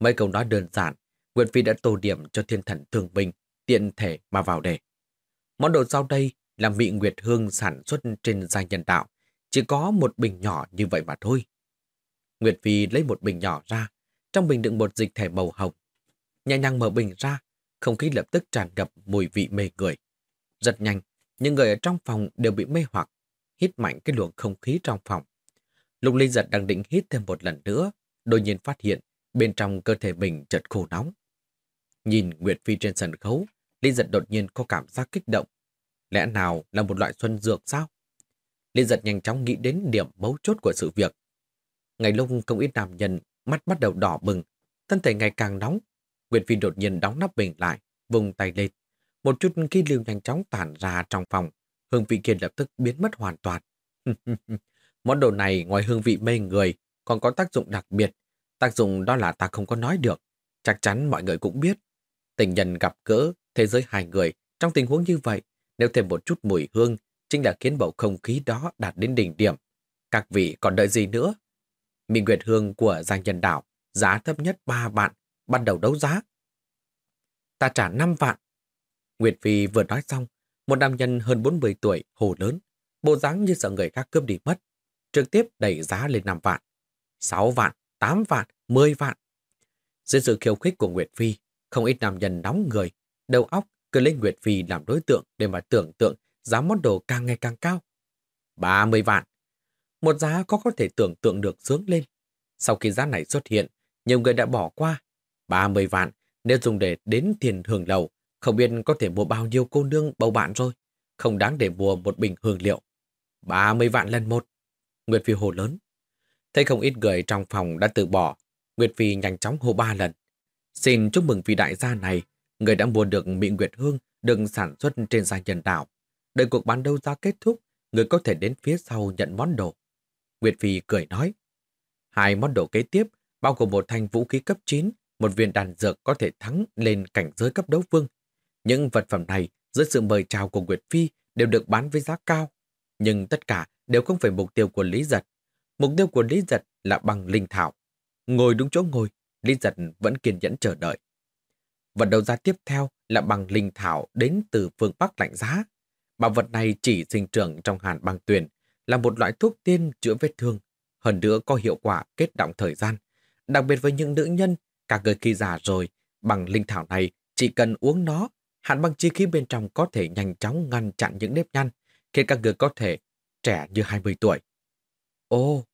Mấy câu nói đơn giản, Nguyệt Phi đã tô điểm cho thiên thần thường bình tiện thể mà vào đề. Món đồ sau đây là Mị Nguyệt Hương sản xuất trên gia nhân đạo, chỉ có một bình nhỏ như vậy mà thôi. Nguyệt Phi lấy một bình nhỏ ra, trong bình đựng một dịch thể màu hồng. Nhẹ nhàng mở bình ra, không khí lập tức tràn ngập mùi vị mê người. Rất nhanh, những người ở trong phòng đều bị mê hoặc, hít mạnh cái luồng không khí trong phòng. Lục linh giật đang định hít thêm một lần nữa, đột nhiên phát hiện bên trong cơ thể mình chợt khô nóng. Nhìn Nguyệt Phi trên sân khấu, linh giật đột nhiên có cảm giác kích động. Lẽ nào là một loại xuân dược sao? Linh giật nhanh chóng nghĩ đến điểm mấu chốt của sự việc. Ngày lúc không ít nam nhân, mắt bắt đầu đỏ bừng, thân thể ngày càng nóng. Nguyệt Phi đột nhiên đóng nắp bình lại, vùng tay lên. Một chút khí lưu nhanh chóng tản ra trong phòng, hương vị kia lập tức biến mất hoàn toàn. Món đồ này ngoài hương vị mê người, còn có tác dụng đặc biệt. Tác dụng đó là ta không có nói được. Chắc chắn mọi người cũng biết. Tình nhân gặp gỡ, thế giới hai người, trong tình huống như vậy, nếu thêm một chút mùi hương, chính là khiến bầu không khí đó đạt đến đỉnh điểm. Các vị còn đợi gì nữa? Minh Nguyệt Hương của Giang Nhân Đảo, giá thấp nhất 3 vạn, bắt đầu đấu giá. Ta trả 5 vạn. Nguyệt Phi vừa nói xong, một nam nhân hơn 40 tuổi, hồ lớn, bộ dáng như sợ người khác cướp đi mất, trực tiếp đẩy giá lên 5 vạn. 6 vạn, 8 vạn, 10 vạn. Dưới sự khiêu khích của Nguyệt Phi, không ít nam nhân nóng người, đầu óc cứ lấy Nguyệt Phi làm đối tượng để mà tưởng tượng giá món đồ càng ngày càng cao. 30 vạn. Một giá có có thể tưởng tượng được sướng lên. Sau khi giá này xuất hiện, nhiều người đã bỏ qua. 30 vạn, nếu dùng để đến tiền hưởng lầu, không biết có thể mua bao nhiêu cô nương bầu bạn rồi. Không đáng để mua một bình hương liệu. 30 vạn lần một. Nguyệt Phi hồ lớn. Thấy không ít người trong phòng đã từ bỏ. Nguyệt Phi nhanh chóng hô ba lần. Xin chúc mừng vị đại gia này Người đã mua được Mỹ Nguyệt Hương được sản xuất trên gia nhân đảo. Đợi cuộc bán đấu giá kết thúc, người có thể đến phía sau nhận món đồ. Nguyệt Phi cười nói, hai món đồ kế tiếp bao gồm một thanh vũ khí cấp 9, một viên đàn dược có thể thắng lên cảnh giới cấp đấu vương. Những vật phẩm này dưới sự mời chào của Nguyệt Phi đều được bán với giá cao. Nhưng tất cả đều không phải mục tiêu của Lý Giật. Mục tiêu của Lý Giật là bằng linh thảo. Ngồi đúng chỗ ngồi, Lý Giật vẫn kiên nhẫn chờ đợi. Vật đầu ra tiếp theo là bằng linh thảo đến từ phương Bắc lạnh giá. Bảo vật này chỉ sinh trưởng trong hàn băng tuyền, là một loại thuốc tiên chữa vết thương, hơn nữa có hiệu quả kết động thời gian. Đặc biệt với những nữ nhân, cả người khi già rồi, bằng linh thảo này chỉ cần uống nó, hàn băng chi khí bên trong có thể nhanh chóng ngăn chặn những nếp nhăn, khiến các người có thể trẻ như 20 tuổi. Ô,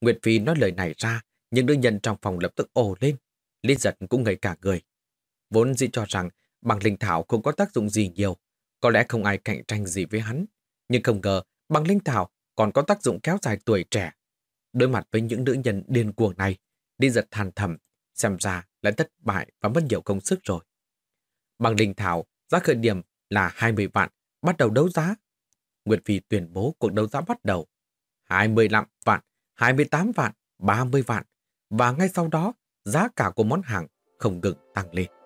Nguyệt Phi nói lời này ra, những nữ nhân trong phòng lập tức ồ lên. Liên giật cũng ngây cả người. Vốn dĩ cho rằng bằng linh thảo không có tác dụng gì nhiều, có lẽ không ai cạnh tranh gì với hắn. Nhưng không ngờ bằng linh thảo còn có tác dụng kéo dài tuổi trẻ. Đối mặt với những nữ nhân điên cuồng này, đi giật than thầm, xem ra lại thất bại và mất nhiều công sức rồi. Bằng linh thảo, giá khởi điểm là 20 vạn, bắt đầu đấu giá. Nguyệt Phi tuyên bố cuộc đấu giá bắt đầu. 25 vạn, 28 vạn, 30 vạn. Và ngay sau đó, giá cả của món hàng không ngừng tăng lên.